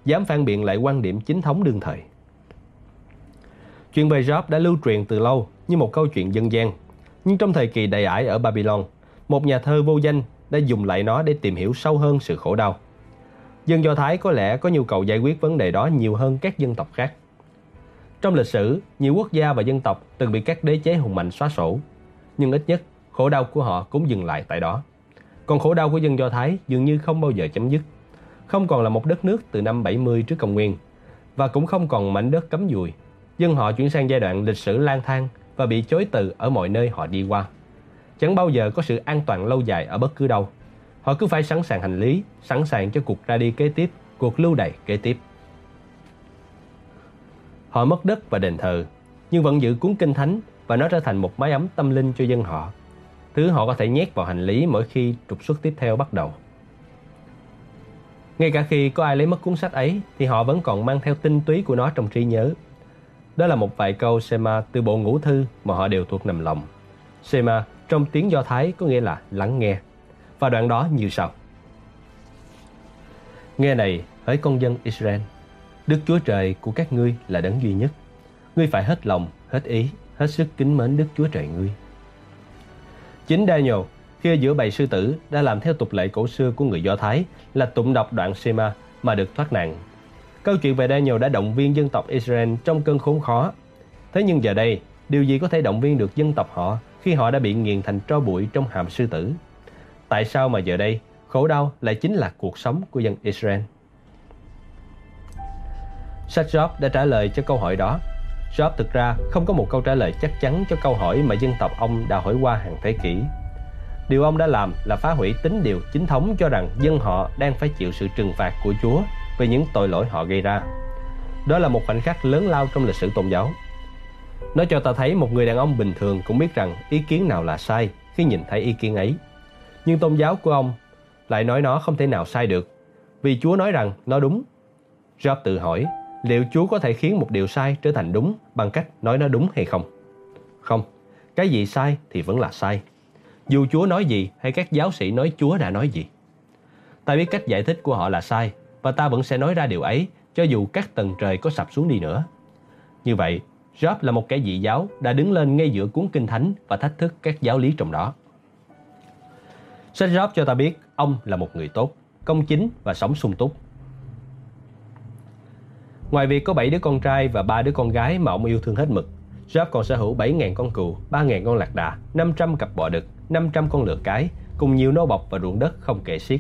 dám phản biện lại quan điểm chính thống đương thời. Chuyện về Job đã lưu truyền từ lâu như một câu chuyện dân gian. Nhưng trong thời kỳ đầy ải ở Babylon, một nhà thơ vô danh đã dùng lại nó để tìm hiểu sâu hơn sự khổ đau. Dân Do Thái có lẽ có nhu cầu giải quyết vấn đề đó nhiều hơn các dân tộc khác. Trong lịch sử, nhiều quốc gia và dân tộc từng bị các đế chế hùng mạnh xóa sổ. Nhưng ít nhất, khổ đau của họ cũng dừng lại tại đó. Còn khổ đau của dân Do Thái dường như không bao giờ chấm dứt. Không còn là một đất nước từ năm 70 trước công nguyên và cũng không còn mảnh đất cấm dùi. Dân họ chuyển sang giai đoạn lịch sử lang thang và bị chối từ ở mọi nơi họ đi qua. Chẳng bao giờ có sự an toàn lâu dài ở bất cứ đâu. Họ cứ phải sẵn sàng hành lý, sẵn sàng cho cuộc ra đi kế tiếp, cuộc lưu đày kế tiếp. Họ mất đất và đền thờ, nhưng vẫn giữ cuốn kinh thánh và nó trở thành một mái ấm tâm linh cho dân họ. Thứ họ có thể nhét vào hành lý mỗi khi trục xuất tiếp theo bắt đầu. Ngay cả khi có ai lấy mất cuốn sách ấy thì họ vẫn còn mang theo tinh túy của nó trong trí nhớ đó là một vài câu Sema từ bộ ngũ thư mà họ đều thuộc nằm lòng. Sema trong tiếng Do Thái có nghĩa là lắng nghe. Và đoạn đó như sau. Nghe này, hỡi con dân Israel, Đức Chúa Trời của các ngươi là đấng duy nhất. Ngươi phải hết lòng, hết ý, hết sức kính mến Đức Chúa Trời ngươi. Chính Daniel, khi ở giữa bầy sư tử đã làm theo tục lệ cổ xưa của người Do Thái là tụng đọc đoạn Shema mà được thoát nạn Câu chuyện về Daniel đã động viên dân tộc Israel trong cơn khốn khó. Thế nhưng giờ đây, điều gì có thể động viên được dân tộc họ khi họ đã bị nghiền thành tro bụi trong hàm sư tử? Tại sao mà giờ đây, khổ đau lại chính là cuộc sống của dân Israel? Sách Job đã trả lời cho câu hỏi đó. Job thực ra không có một câu trả lời chắc chắn cho câu hỏi mà dân tộc ông đã hỏi qua hàng thế kỷ. Điều ông đã làm là phá hủy tính điều chính thống cho rằng dân họ đang phải chịu sự trừng phạt của Chúa về những tội lỗi họ gây ra. Đó là một khoảnh khắc lớn lao trong lịch sử tôn giáo. Nó cho ta thấy một người đàn ông bình thường cũng biết rằng ý kiến nào là sai khi nhìn thấy ý kiến ấy. Nhưng tôn giáo của ông lại nói nó không thể nào sai được, vì Chúa nói rằng nó đúng. Job tự hỏi liệu Chúa có thể khiến một điều sai trở thành đúng bằng cách nói nó đúng hay không? Không, cái gì sai thì vẫn là sai. Dù Chúa nói gì hay các giáo sĩ nói Chúa đã nói gì. Ta biết cách giải thích của họ là sai và ta vẫn sẽ nói ra điều ấy cho dù các tầng trời có sập xuống đi nữa. Như vậy, Job là một kẻ dị giáo đã đứng lên ngay giữa cuốn kinh thánh và thách thức các giáo lý trong đó. Sách Job cho ta biết ông là một người tốt, công chính và sống sung túc. Ngoài việc có 7 đứa con trai và 3 đứa con gái mà ông yêu thương hết mực, Job còn sở hữu 7.000 con cừu, 3.000 con lạc đà, 500 cặp bò đực, 500 con lừa cái, cùng nhiều nô bọc và ruộng đất không kể xiết.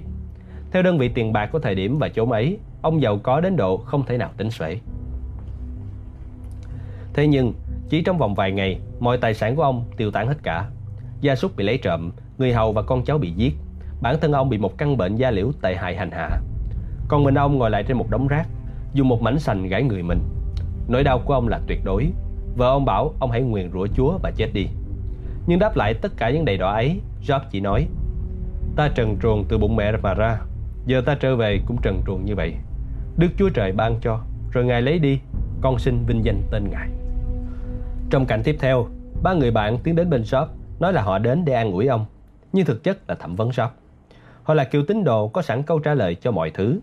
Theo đơn vị tiền bạc của thời điểm và chốn ấy, ông giàu có đến độ không thể nào tính xuể. Thế nhưng, chỉ trong vòng vài ngày, mọi tài sản của ông tiêu tán hết cả. Gia súc bị lấy trộm, người hầu và con cháu bị giết. Bản thân ông bị một căn bệnh da liễu tệ hại hành hạ. Còn mình ông ngồi lại trên một đống rác, dùng một mảnh sành gãi người mình. Nỗi đau của ông là tuyệt đối. Vợ ông bảo ông hãy nguyền rủa Chúa và chết đi. Nhưng đáp lại tất cả những đầy đỏ ấy, Job chỉ nói Ta trần truồng từ bụng mẹ mà ra Giờ ta trở về cũng trần truồng như vậy Đức Chúa Trời ban cho Rồi Ngài lấy đi Con xin vinh danh tên Ngài Trong cảnh tiếp theo Ba người bạn tiến đến bên shop Nói là họ đến để an ủi ông Nhưng thực chất là thẩm vấn shop Họ là kiểu tín đồ có sẵn câu trả lời cho mọi thứ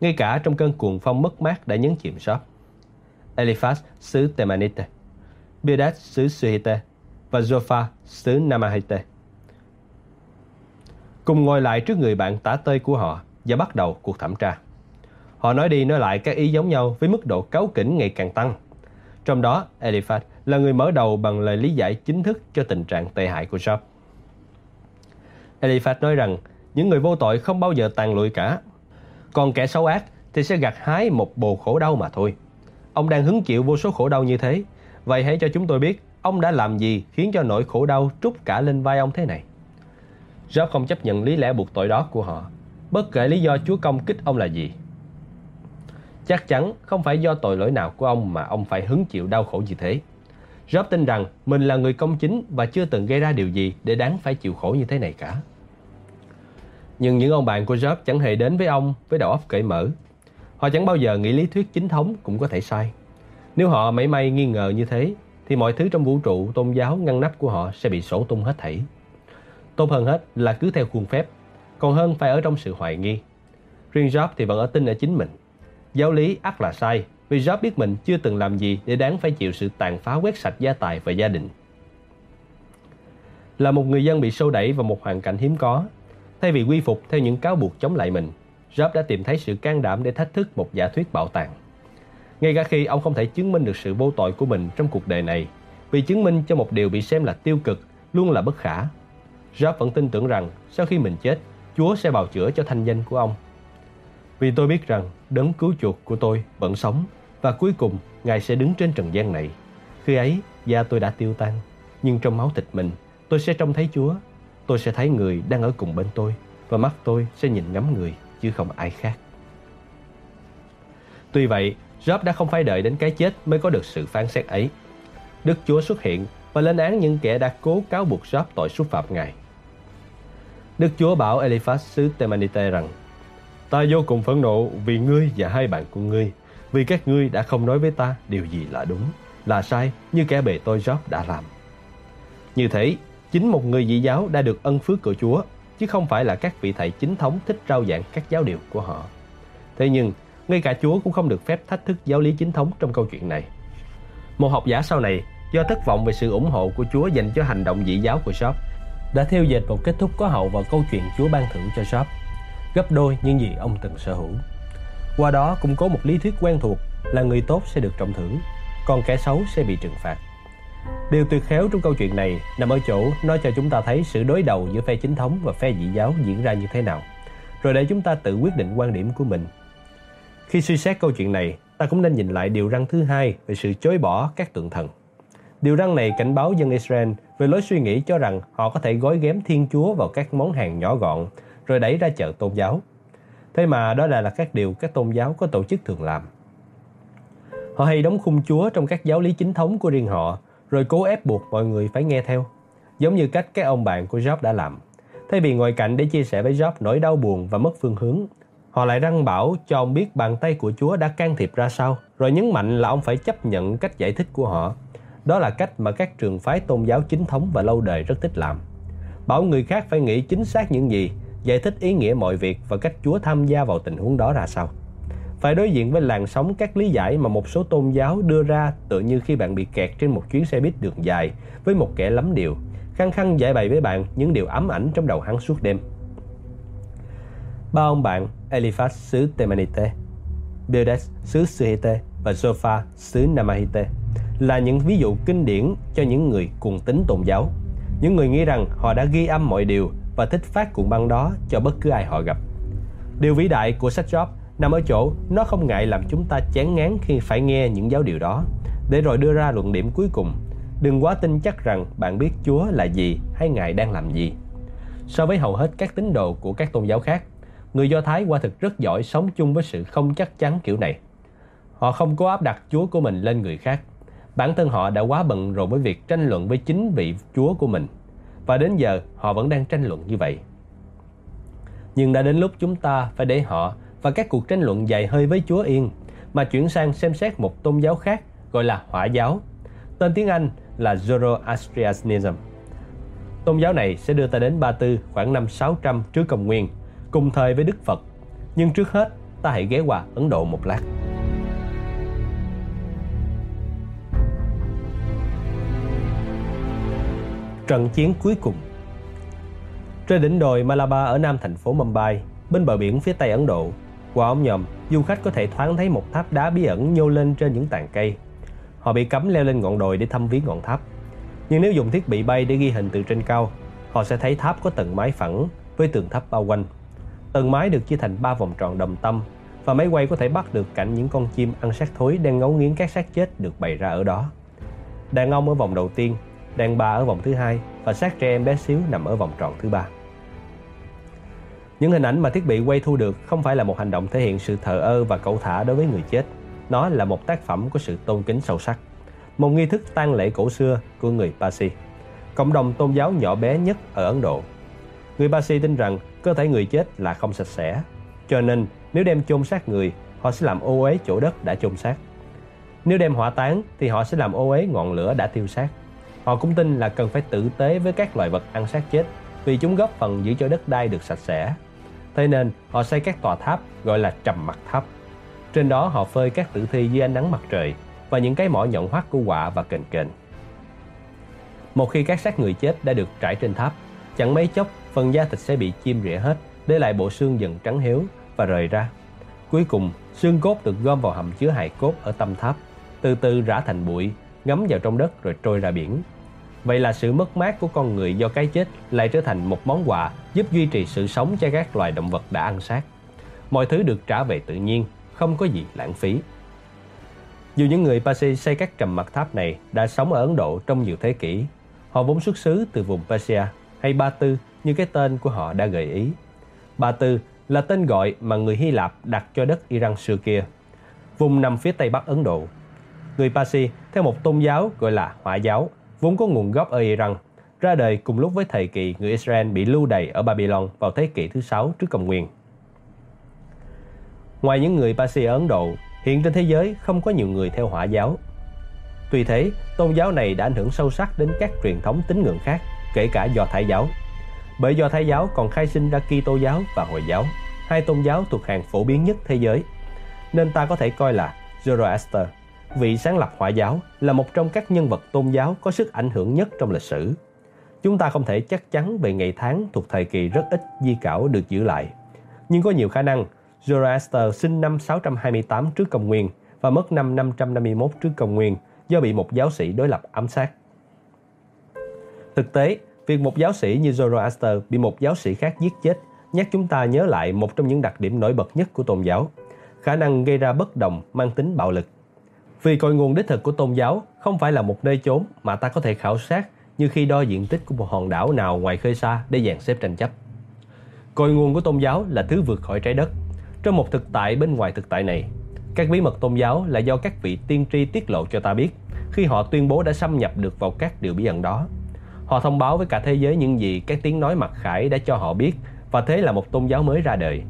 ngay cả trong cơn cuồng phong mất mát đã nhấn chìm shop Eliphaz xứ Temanite Bildad xứ Suhite và Zophar xứ Namahite cùng ngồi lại trước người bạn tả tơi của họ và bắt đầu cuộc thẩm tra. Họ nói đi nói lại các ý giống nhau với mức độ cáu kỉnh ngày càng tăng. Trong đó, Eliphaz là người mở đầu bằng lời lý giải chính thức cho tình trạng tệ hại của Job. Eliphaz nói rằng những người vô tội không bao giờ tàn lụi cả. Còn kẻ xấu ác thì sẽ gặt hái một bồ khổ đau mà thôi. Ông đang hứng chịu vô số khổ đau như thế. Vậy hãy cho chúng tôi biết ông đã làm gì khiến cho nỗi khổ đau trút cả lên vai ông thế này. Job không chấp nhận lý lẽ buộc tội đó của họ, bất kể lý do Chúa công kích ông là gì. Chắc chắn không phải do tội lỗi nào của ông mà ông phải hứng chịu đau khổ như thế. Job tin rằng mình là người công chính và chưa từng gây ra điều gì để đáng phải chịu khổ như thế này cả. Nhưng những ông bạn của Job chẳng hề đến với ông với đầu óc cởi mở. Họ chẳng bao giờ nghĩ lý thuyết chính thống cũng có thể sai. Nếu họ mảy may nghi ngờ như thế, thì mọi thứ trong vũ trụ tôn giáo ngăn nắp của họ sẽ bị sổ tung hết thảy. Tốt hơn hết là cứ theo khuôn phép, còn hơn phải ở trong sự hoài nghi. Riêng Job thì vẫn ở tin ở chính mình. Giáo lý ắt là sai, vì Job biết mình chưa từng làm gì để đáng phải chịu sự tàn phá quét sạch gia tài và gia đình. Là một người dân bị sâu đẩy vào một hoàn cảnh hiếm có, thay vì quy phục theo những cáo buộc chống lại mình, Job đã tìm thấy sự can đảm để thách thức một giả thuyết bảo tàng. Ngay cả khi ông không thể chứng minh được sự vô tội của mình trong cuộc đời này, vì chứng minh cho một điều bị xem là tiêu cực luôn là bất khả. Job vẫn tin tưởng rằng sau khi mình chết, Chúa sẽ bào chữa cho thanh danh của ông. Vì tôi biết rằng đấng cứu chuộc của tôi vẫn sống và cuối cùng Ngài sẽ đứng trên trần gian này. Khi ấy, da tôi đã tiêu tan, nhưng trong máu thịt mình, tôi sẽ trông thấy Chúa. Tôi sẽ thấy người đang ở cùng bên tôi và mắt tôi sẽ nhìn ngắm người chứ không ai khác. Tuy vậy, Job đã không phải đợi đến cái chết mới có được sự phán xét ấy. Đức Chúa xuất hiện và lên án những kẻ đã cố cáo buộc Job tội xúc phạm Ngài. Đức Chúa bảo Eliphaz xứ Temanite rằng Ta vô cùng phẫn nộ vì ngươi và hai bạn của ngươi vì các ngươi đã không nói với ta điều gì là đúng, là sai như kẻ bề tôi Job đã làm. Như thế, chính một người dị giáo đã được ân phước của Chúa, chứ không phải là các vị thầy chính thống thích rao giảng các giáo điều của họ. Thế nhưng, ngay cả Chúa cũng không được phép thách thức giáo lý chính thống trong câu chuyện này. Một học giả sau này, do thất vọng về sự ủng hộ của Chúa dành cho hành động dị giáo của Shop đã theo dệt một kết thúc có hậu vào câu chuyện Chúa ban thưởng cho Shop gấp đôi những gì ông từng sở hữu. Qua đó cũng có một lý thuyết quen thuộc là người tốt sẽ được trọng thưởng, còn kẻ xấu sẽ bị trừng phạt. Điều tuyệt khéo trong câu chuyện này nằm ở chỗ nó cho chúng ta thấy sự đối đầu giữa phe chính thống và phe dị giáo diễn ra như thế nào, rồi để chúng ta tự quyết định quan điểm của mình. Khi suy xét câu chuyện này, ta cũng nên nhìn lại điều răng thứ hai về sự chối bỏ các tượng thần. Điều răng này cảnh báo dân Israel về lối suy nghĩ cho rằng họ có thể gói ghém Thiên Chúa vào các món hàng nhỏ gọn rồi đẩy ra chợ tôn giáo. Thế mà đó là, là các điều các tôn giáo có tổ chức thường làm. Họ hay đóng khung Chúa trong các giáo lý chính thống của riêng họ, rồi cố ép buộc mọi người phải nghe theo, giống như cách các ông bạn của Job đã làm. Thay vì ngồi cạnh để chia sẻ với Job nỗi đau buồn và mất phương hướng, họ lại răng bảo cho ông biết bàn tay của Chúa đã can thiệp ra sao, rồi nhấn mạnh là ông phải chấp nhận cách giải thích của họ. Đó là cách mà các trường phái tôn giáo chính thống và lâu đời rất thích làm. Bảo người khác phải nghĩ chính xác những gì giải thích ý nghĩa mọi việc và cách Chúa tham gia vào tình huống đó ra sao. Phải đối diện với làn sóng các lý giải mà một số tôn giáo đưa ra tự như khi bạn bị kẹt trên một chuyến xe buýt đường dài với một kẻ lắm điều, khăng khăng giải bày với bạn những điều ám ảnh trong đầu hắn suốt đêm. Ba ông bạn Eliphaz xứ Temanite, Bildad xứ Suhite và Sofa xứ Namahite là những ví dụ kinh điển cho những người cùng tính tôn giáo. Những người nghĩ rằng họ đã ghi âm mọi điều và thích phát cuộn băng đó cho bất cứ ai họ gặp. Điều vĩ đại của sách Job nằm ở chỗ nó không ngại làm chúng ta chán ngán khi phải nghe những giáo điều đó, để rồi đưa ra luận điểm cuối cùng. Đừng quá tin chắc rằng bạn biết Chúa là gì hay Ngài đang làm gì. So với hầu hết các tín đồ của các tôn giáo khác, người Do Thái qua thực rất giỏi sống chung với sự không chắc chắn kiểu này. Họ không có áp đặt Chúa của mình lên người khác. Bản thân họ đã quá bận rộn với việc tranh luận với chính vị Chúa của mình – và đến giờ họ vẫn đang tranh luận như vậy. Nhưng đã đến lúc chúng ta phải để họ và các cuộc tranh luận dài hơi với Chúa yên mà chuyển sang xem xét một tôn giáo khác gọi là Hỏa giáo. Tên tiếng Anh là Zoroastrianism. Tôn giáo này sẽ đưa ta đến Ba Tư khoảng năm 600 trước công nguyên, cùng thời với Đức Phật. Nhưng trước hết, ta hãy ghé qua Ấn Độ một lát. Trận chiến cuối cùng Trên đỉnh đồi Malabar ở nam thành phố Mumbai, bên bờ biển phía tây Ấn Độ, qua ống nhòm, du khách có thể thoáng thấy một tháp đá bí ẩn nhô lên trên những tàn cây. Họ bị cấm leo lên ngọn đồi để thăm viếng ngọn tháp. Nhưng nếu dùng thiết bị bay để ghi hình từ trên cao, họ sẽ thấy tháp có tầng mái phẳng với tường thấp bao quanh. Tầng mái được chia thành ba vòng tròn đồng tâm và máy quay có thể bắt được cảnh những con chim ăn xác thối đang ngấu nghiến các xác chết được bày ra ở đó. Đàn ông ở vòng đầu tiên, đàn bà ở vòng thứ hai và xác trẻ em bé xíu nằm ở vòng tròn thứ ba. Những hình ảnh mà thiết bị quay thu được không phải là một hành động thể hiện sự thờ ơ và cẩu thả đối với người chết. Nó là một tác phẩm có sự tôn kính sâu sắc. Một nghi thức tang lễ cổ xưa của người Parsi, cộng đồng tôn giáo nhỏ bé nhất ở Ấn Độ. Người Parsi tin rằng cơ thể người chết là không sạch sẽ, cho nên nếu đem chôn xác người, họ sẽ làm ô uế chỗ đất đã chôn xác. Nếu đem hỏa táng thì họ sẽ làm ô uế ngọn lửa đã tiêu xác. Họ cũng tin là cần phải tử tế với các loài vật ăn xác chết vì chúng góp phần giữ cho đất đai được sạch sẽ Thế nên họ xây các tòa tháp gọi là trầm mặt tháp. Trên đó họ phơi các tử thi dưới ánh nắng mặt trời và những cái mỏ nhọn hoắt của quạ và kền kền. Một khi các xác người chết đã được trải trên tháp, chẳng mấy chốc phần da thịt sẽ bị chim rỉa hết, để lại bộ xương dần trắng héo và rời ra. Cuối cùng, xương cốt được gom vào hầm chứa hài cốt ở tâm tháp, từ từ rã thành bụi, ngấm vào trong đất rồi trôi ra biển. Vậy là sự mất mát của con người do cái chết lại trở thành một món quà giúp duy trì sự sống cho các loài động vật đã ăn xác. Mọi thứ được trả về tự nhiên, không có gì lãng phí. Dù những người Pasi xây các trầm mặt tháp này đã sống ở Ấn Độ trong nhiều thế kỷ, họ vốn xuất xứ từ vùng Persia hay Ba Tư như cái tên của họ đã gợi ý. Ba Tư là tên gọi mà người Hy Lạp đặt cho đất Iran xưa kia, vùng nằm phía tây bắc Ấn Độ. Người Pasi theo một tôn giáo gọi là Hỏa giáo vốn có nguồn gốc ở Iran, ra đời cùng lúc với thời kỳ người Israel bị lưu đày ở Babylon vào thế kỷ thứ 6 trước công nguyên. Ngoài những người Parsi ở Ấn Độ, hiện trên thế giới không có nhiều người theo hỏa giáo. Tuy thế, tôn giáo này đã ảnh hưởng sâu sắc đến các truyền thống tín ngưỡng khác, kể cả Do Thái giáo. Bởi Do Thái giáo còn khai sinh ra Kitô giáo và Hồi giáo, hai tôn giáo thuộc hàng phổ biến nhất thế giới. Nên ta có thể coi là Zoroaster vị sáng lập hỏa giáo là một trong các nhân vật tôn giáo có sức ảnh hưởng nhất trong lịch sử. Chúng ta không thể chắc chắn về ngày tháng thuộc thời kỳ rất ít di cảo được giữ lại. Nhưng có nhiều khả năng Zoroaster sinh năm 628 trước công nguyên và mất năm 551 trước công nguyên do bị một giáo sĩ đối lập ám sát. Thực tế, việc một giáo sĩ như Zoroaster bị một giáo sĩ khác giết chết nhắc chúng ta nhớ lại một trong những đặc điểm nổi bật nhất của tôn giáo, khả năng gây ra bất đồng mang tính bạo lực. Vì cội nguồn đích thực của tôn giáo không phải là một nơi chốn mà ta có thể khảo sát như khi đo diện tích của một hòn đảo nào ngoài khơi xa để dàn xếp tranh chấp. Cội nguồn của tôn giáo là thứ vượt khỏi trái đất. Trong một thực tại bên ngoài thực tại này, các bí mật tôn giáo là do các vị tiên tri tiết lộ cho ta biết khi họ tuyên bố đã xâm nhập được vào các điều bí ẩn đó. Họ thông báo với cả thế giới những gì các tiếng nói mặc khải đã cho họ biết và thế là một tôn giáo mới ra đời.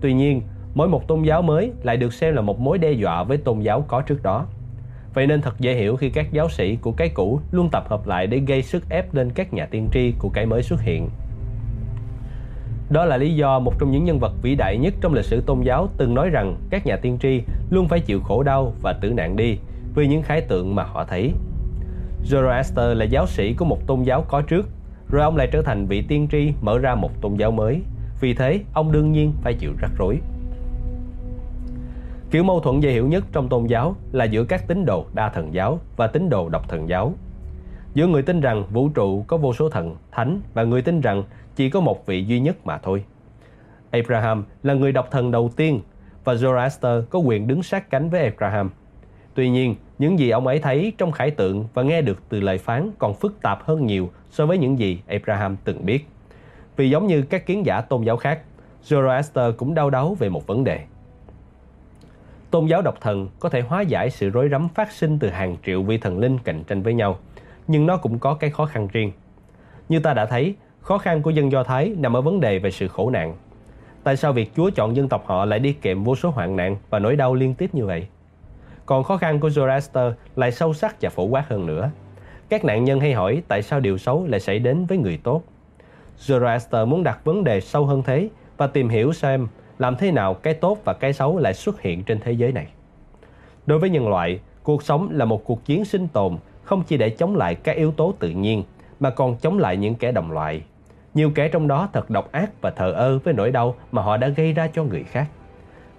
Tuy nhiên, mỗi một tôn giáo mới lại được xem là một mối đe dọa với tôn giáo có trước đó. Vậy nên thật dễ hiểu khi các giáo sĩ của cái cũ luôn tập hợp lại để gây sức ép lên các nhà tiên tri của cái mới xuất hiện. Đó là lý do một trong những nhân vật vĩ đại nhất trong lịch sử tôn giáo từng nói rằng các nhà tiên tri luôn phải chịu khổ đau và tử nạn đi vì những khái tượng mà họ thấy. Zoroaster là giáo sĩ của một tôn giáo có trước, rồi ông lại trở thành vị tiên tri mở ra một tôn giáo mới. Vì thế, ông đương nhiên phải chịu rắc rối. Kiểu mâu thuẫn dễ hiểu nhất trong tôn giáo là giữa các tín đồ đa thần giáo và tín đồ độc thần giáo. Giữa người tin rằng vũ trụ có vô số thần, thánh và người tin rằng chỉ có một vị duy nhất mà thôi. Abraham là người độc thần đầu tiên và Zoroaster có quyền đứng sát cánh với Abraham. Tuy nhiên, những gì ông ấy thấy trong khải tượng và nghe được từ lời phán còn phức tạp hơn nhiều so với những gì Abraham từng biết. Vì giống như các kiến giả tôn giáo khác, Zoroaster cũng đau đáu về một vấn đề. Tôn giáo độc thần có thể hóa giải sự rối rắm phát sinh từ hàng triệu vị thần linh cạnh tranh với nhau, nhưng nó cũng có cái khó khăn riêng. Như ta đã thấy, khó khăn của dân Do Thái nằm ở vấn đề về sự khổ nạn. Tại sao việc Chúa chọn dân tộc họ lại đi kèm vô số hoạn nạn và nỗi đau liên tiếp như vậy? Còn khó khăn của Zoroaster lại sâu sắc và phổ quát hơn nữa. Các nạn nhân hay hỏi tại sao điều xấu lại xảy đến với người tốt. Zoroaster muốn đặt vấn đề sâu hơn thế và tìm hiểu xem làm thế nào cái tốt và cái xấu lại xuất hiện trên thế giới này. Đối với nhân loại, cuộc sống là một cuộc chiến sinh tồn không chỉ để chống lại các yếu tố tự nhiên mà còn chống lại những kẻ đồng loại. Nhiều kẻ trong đó thật độc ác và thờ ơ với nỗi đau mà họ đã gây ra cho người khác.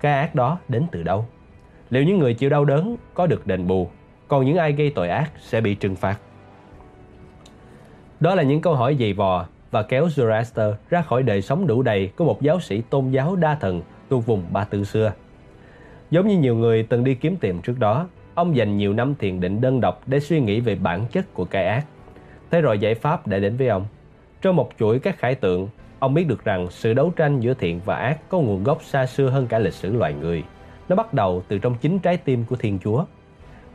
Cái ác đó đến từ đâu? Liệu những người chịu đau đớn có được đền bù, còn những ai gây tội ác sẽ bị trừng phạt? Đó là những câu hỏi dày vò và kéo Zoroaster ra khỏi đời sống đủ đầy của một giáo sĩ tôn giáo đa thần thuộc vùng Ba Tư xưa. Giống như nhiều người từng đi kiếm tìm trước đó, ông dành nhiều năm thiền định đơn độc để suy nghĩ về bản chất của cái ác. Thế rồi giải pháp đã đến với ông. Trong một chuỗi các khải tượng, ông biết được rằng sự đấu tranh giữa thiện và ác có nguồn gốc xa xưa hơn cả lịch sử loài người. Nó bắt đầu từ trong chính trái tim của Thiên Chúa.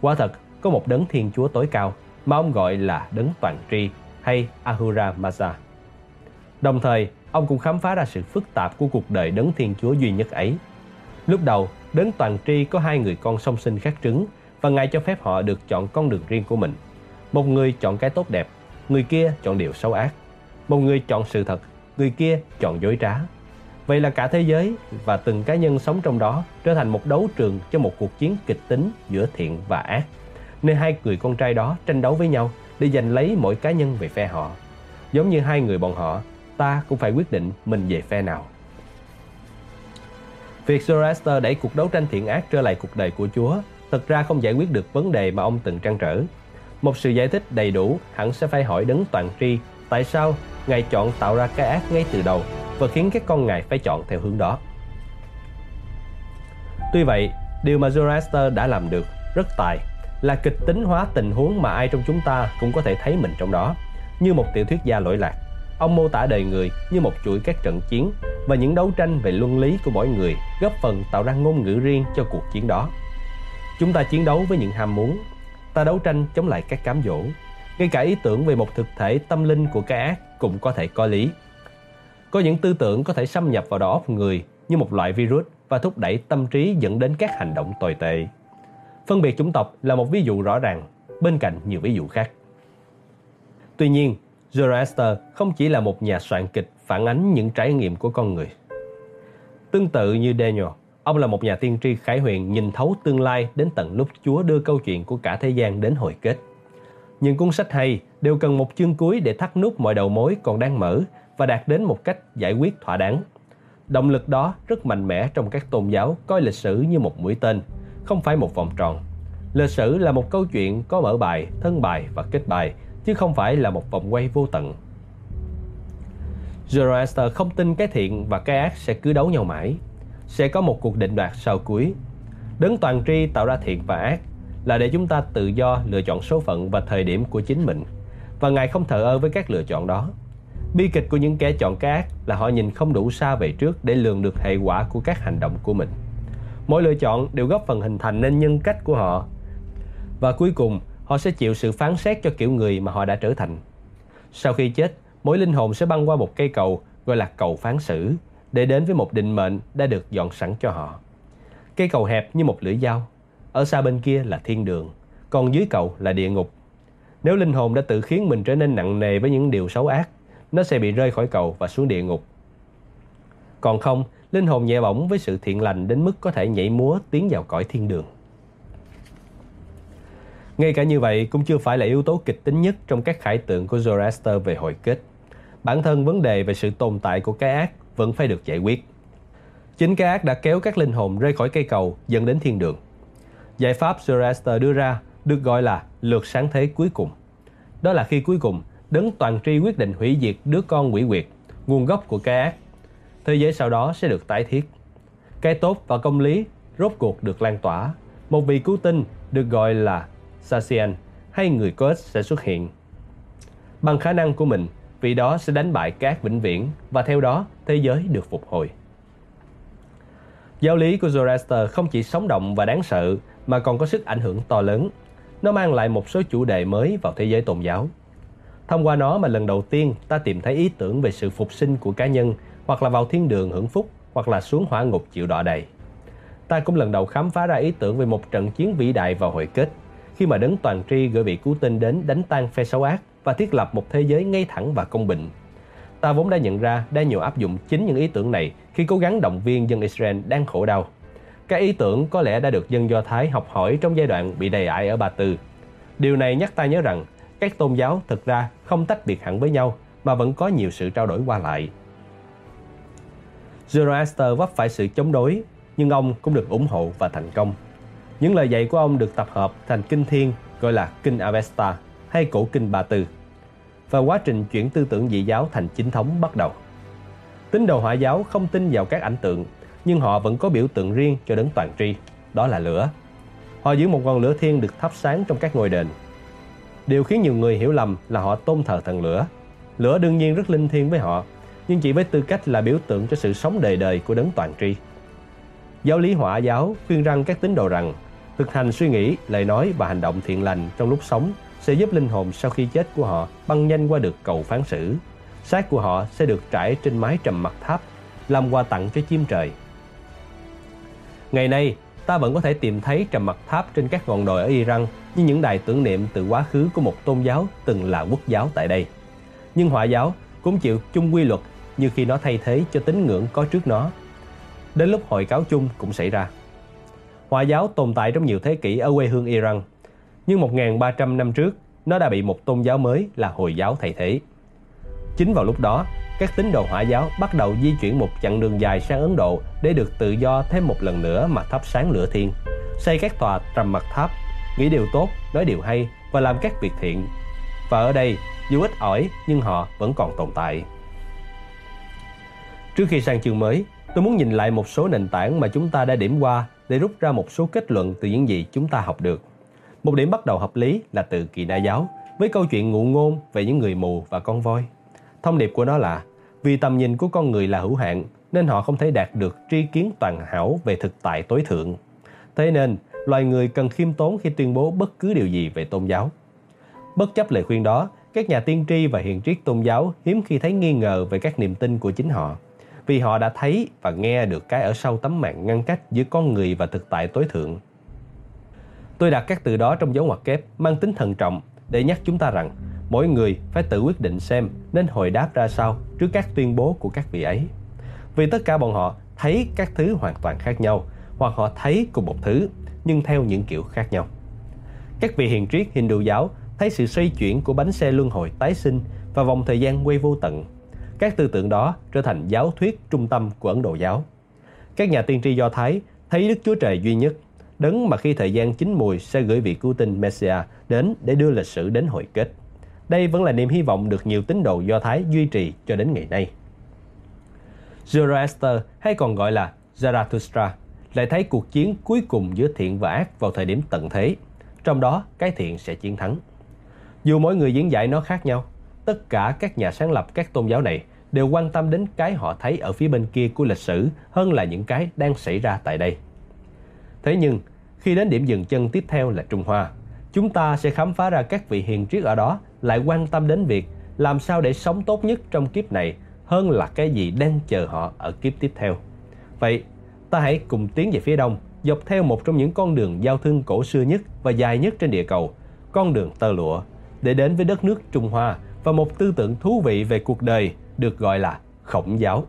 Quả thật, có một đấng Thiên Chúa tối cao mà ông gọi là đấng toàn tri hay Ahura Mazda. Đồng thời, ông cũng khám phá ra sự phức tạp của cuộc đời đấng Thiên Chúa duy nhất ấy. Lúc đầu, đấng toàn tri có hai người con song sinh khác trứng và Ngài cho phép họ được chọn con đường riêng của mình. Một người chọn cái tốt đẹp, người kia chọn điều xấu ác. Một người chọn sự thật, người kia chọn dối trá. Vậy là cả thế giới và từng cá nhân sống trong đó trở thành một đấu trường cho một cuộc chiến kịch tính giữa thiện và ác. Nơi hai người con trai đó tranh đấu với nhau để giành lấy mỗi cá nhân về phe họ. Giống như hai người bọn họ, ta cũng phải quyết định mình về phe nào. Việc Zoroaster đẩy cuộc đấu tranh thiện ác trở lại cuộc đời của Chúa thực ra không giải quyết được vấn đề mà ông từng trăn trở. Một sự giải thích đầy đủ hẳn sẽ phải hỏi đấng toàn tri tại sao Ngài chọn tạo ra cái ác ngay từ đầu và khiến các con Ngài phải chọn theo hướng đó. Tuy vậy, điều mà Zoroaster đã làm được rất tài là kịch tính hóa tình huống mà ai trong chúng ta cũng có thể thấy mình trong đó, như một tiểu thuyết gia lỗi lạc. Ông mô tả đời người như một chuỗi các trận chiến và những đấu tranh về luân lý của mỗi người góp phần tạo ra ngôn ngữ riêng cho cuộc chiến đó. Chúng ta chiến đấu với những ham muốn, ta đấu tranh chống lại các cám dỗ. Ngay cả ý tưởng về một thực thể tâm linh của cái ác cũng có thể có lý. Có những tư tưởng có thể xâm nhập vào đầu óc người như một loại virus và thúc đẩy tâm trí dẫn đến các hành động tồi tệ. Phân biệt chủng tộc là một ví dụ rõ ràng, bên cạnh nhiều ví dụ khác. Tuy nhiên, Zoroaster không chỉ là một nhà soạn kịch phản ánh những trải nghiệm của con người. Tương tự như Daniel, ông là một nhà tiên tri khải huyền nhìn thấu tương lai đến tận lúc Chúa đưa câu chuyện của cả thế gian đến hồi kết. Những cuốn sách hay đều cần một chương cuối để thắt nút mọi đầu mối còn đang mở và đạt đến một cách giải quyết thỏa đáng. Động lực đó rất mạnh mẽ trong các tôn giáo coi lịch sử như một mũi tên, không phải một vòng tròn. Lịch sử là một câu chuyện có mở bài, thân bài và kết bài, chứ không phải là một vòng quay vô tận. Zoroaster không tin cái thiện và cái ác sẽ cứ đấu nhau mãi. Sẽ có một cuộc định đoạt sau cuối. Đấng toàn tri tạo ra thiện và ác là để chúng ta tự do lựa chọn số phận và thời điểm của chính mình. Và Ngài không thờ ơ với các lựa chọn đó. Bi kịch của những kẻ chọn cái ác là họ nhìn không đủ xa về trước để lường được hệ quả của các hành động của mình. Mỗi lựa chọn đều góp phần hình thành nên nhân cách của họ. Và cuối cùng, họ sẽ chịu sự phán xét cho kiểu người mà họ đã trở thành. Sau khi chết, mỗi linh hồn sẽ băng qua một cây cầu gọi là cầu phán xử để đến với một định mệnh đã được dọn sẵn cho họ. Cây cầu hẹp như một lưỡi dao, ở xa bên kia là thiên đường, còn dưới cầu là địa ngục. Nếu linh hồn đã tự khiến mình trở nên nặng nề với những điều xấu ác, nó sẽ bị rơi khỏi cầu và xuống địa ngục. Còn không, linh hồn nhẹ bỏng với sự thiện lành đến mức có thể nhảy múa tiến vào cõi thiên đường. Ngay cả như vậy cũng chưa phải là yếu tố kịch tính nhất trong các khải tượng của Zoroaster về hồi kết. Bản thân vấn đề về sự tồn tại của cái ác vẫn phải được giải quyết. Chính cái ác đã kéo các linh hồn rơi khỏi cây cầu dẫn đến thiên đường. Giải pháp Zoroaster đưa ra được gọi là lượt sáng thế cuối cùng. Đó là khi cuối cùng, đấng toàn tri quyết định hủy diệt đứa con quỷ quyệt, nguồn gốc của cái ác. Thế giới sau đó sẽ được tái thiết. Cái tốt và công lý rốt cuộc được lan tỏa. Một vị cứu tinh được gọi là Sasian hay người có ích sẽ xuất hiện. Bằng khả năng của mình, vị đó sẽ đánh bại các vĩnh viễn và theo đó thế giới được phục hồi. Giáo lý của Zoroaster không chỉ sống động và đáng sợ mà còn có sức ảnh hưởng to lớn. Nó mang lại một số chủ đề mới vào thế giới tôn giáo. Thông qua nó mà lần đầu tiên ta tìm thấy ý tưởng về sự phục sinh của cá nhân hoặc là vào thiên đường hưởng phúc hoặc là xuống hỏa ngục chịu đọa đầy. Ta cũng lần đầu khám phá ra ý tưởng về một trận chiến vĩ đại vào hồi kết khi mà đấng toàn tri gửi vị cứu tinh đến đánh tan phe xấu ác và thiết lập một thế giới ngay thẳng và công bình. Ta vốn đã nhận ra đã nhiều áp dụng chính những ý tưởng này khi cố gắng động viên dân Israel đang khổ đau. Các ý tưởng có lẽ đã được dân Do Thái học hỏi trong giai đoạn bị đầy ải ở Ba Tư. Điều này nhắc ta nhớ rằng các tôn giáo thực ra không tách biệt hẳn với nhau mà vẫn có nhiều sự trao đổi qua lại. Zoroaster vấp phải sự chống đối, nhưng ông cũng được ủng hộ và thành công. Những lời dạy của ông được tập hợp thành kinh thiên gọi là Kinh Avesta hay Cổ Kinh Ba Tư. và quá trình chuyển tư tưởng dị giáo thành chính thống bắt đầu. Tín đồ hỏa giáo không tin vào các ảnh tượng, nhưng họ vẫn có biểu tượng riêng cho đấng toàn tri, đó là lửa. Họ giữ một ngọn lửa thiên được thắp sáng trong các ngôi đền. Điều khiến nhiều người hiểu lầm là họ tôn thờ thần lửa. Lửa đương nhiên rất linh thiêng với họ, nhưng chỉ với tư cách là biểu tượng cho sự sống đời đời của đấng toàn tri. Giáo lý hỏa giáo khuyên rằng các tín đồ rằng thực hành suy nghĩ, lời nói và hành động thiện lành trong lúc sống sẽ giúp linh hồn sau khi chết của họ băng nhanh qua được cầu phán xử. Xác của họ sẽ được trải trên mái trầm mặt tháp, làm quà tặng cho chim trời. Ngày nay, ta vẫn có thể tìm thấy trầm mặt tháp trên các ngọn đồi ở Iran như những đài tưởng niệm từ quá khứ của một tôn giáo từng là quốc giáo tại đây. Nhưng hỏa giáo cũng chịu chung quy luật như khi nó thay thế cho tín ngưỡng có trước nó. Đến lúc hội cáo chung cũng xảy ra. Hòa giáo tồn tại trong nhiều thế kỷ ở quê hương Iran, nhưng 1.300 năm trước, nó đã bị một tôn giáo mới là Hồi giáo thay thế. Chính vào lúc đó, các tín đồ hỏa giáo bắt đầu di chuyển một chặng đường dài sang Ấn Độ để được tự do thêm một lần nữa mà thắp sáng lửa thiên, xây các tòa trầm mặt tháp, nghĩ điều tốt, nói điều hay và làm các việc thiện. Và ở đây, dù ít ỏi nhưng họ vẫn còn tồn tại. Trước khi sang chương mới, tôi muốn nhìn lại một số nền tảng mà chúng ta đã điểm qua để rút ra một số kết luận từ những gì chúng ta học được. Một điểm bắt đầu hợp lý là từ kỳ na giáo, với câu chuyện ngụ ngôn về những người mù và con voi. Thông điệp của nó là vì tầm nhìn của con người là hữu hạn nên họ không thể đạt được tri kiến toàn hảo về thực tại tối thượng. Thế nên, loài người cần khiêm tốn khi tuyên bố bất cứ điều gì về tôn giáo. Bất chấp lời khuyên đó, các nhà tiên tri và hiền triết tôn giáo hiếm khi thấy nghi ngờ về các niềm tin của chính họ, vì họ đã thấy và nghe được cái ở sau tấm màn ngăn cách giữa con người và thực tại tối thượng. Tôi đặt các từ đó trong dấu ngoặc kép, mang tính thận trọng, để nhắc chúng ta rằng mỗi người phải tự quyết định xem nên hồi đáp ra sao trước các tuyên bố của các vị ấy. Vì tất cả bọn họ thấy các thứ hoàn toàn khác nhau, hoặc họ thấy cùng một thứ, nhưng theo những kiểu khác nhau. Các vị hiền triết, Hindu giáo thấy sự xoay chuyển của bánh xe luân hồi tái sinh và vòng thời gian quay vô tận. Các tư tưởng đó trở thành giáo thuyết trung tâm của Ấn Độ giáo. Các nhà tiên tri Do Thái thấy Đức Chúa Trời duy nhất, đấng mà khi thời gian chín mùi sẽ gửi vị cứu tinh Messiah đến để đưa lịch sử đến hồi kết. Đây vẫn là niềm hy vọng được nhiều tín đồ Do Thái duy trì cho đến ngày nay. Zoroaster hay còn gọi là Zarathustra lại thấy cuộc chiến cuối cùng giữa thiện và ác vào thời điểm tận thế. Trong đó, cái thiện sẽ chiến thắng. Dù mỗi người diễn giải nó khác nhau, tất cả các nhà sáng lập các tôn giáo này đều quan tâm đến cái họ thấy ở phía bên kia của lịch sử hơn là những cái đang xảy ra tại đây. Thế nhưng, khi đến điểm dừng chân tiếp theo là Trung Hoa, chúng ta sẽ khám phá ra các vị hiền triết ở đó lại quan tâm đến việc làm sao để sống tốt nhất trong kiếp này hơn là cái gì đang chờ họ ở kiếp tiếp theo. Vậy, ta hãy cùng tiến về phía đông, dọc theo một trong những con đường giao thương cổ xưa nhất và dài nhất trên địa cầu, con đường tơ lụa, để đến với đất nước Trung Hoa và một tư tưởng thú vị về cuộc đời được gọi là khổng giáo.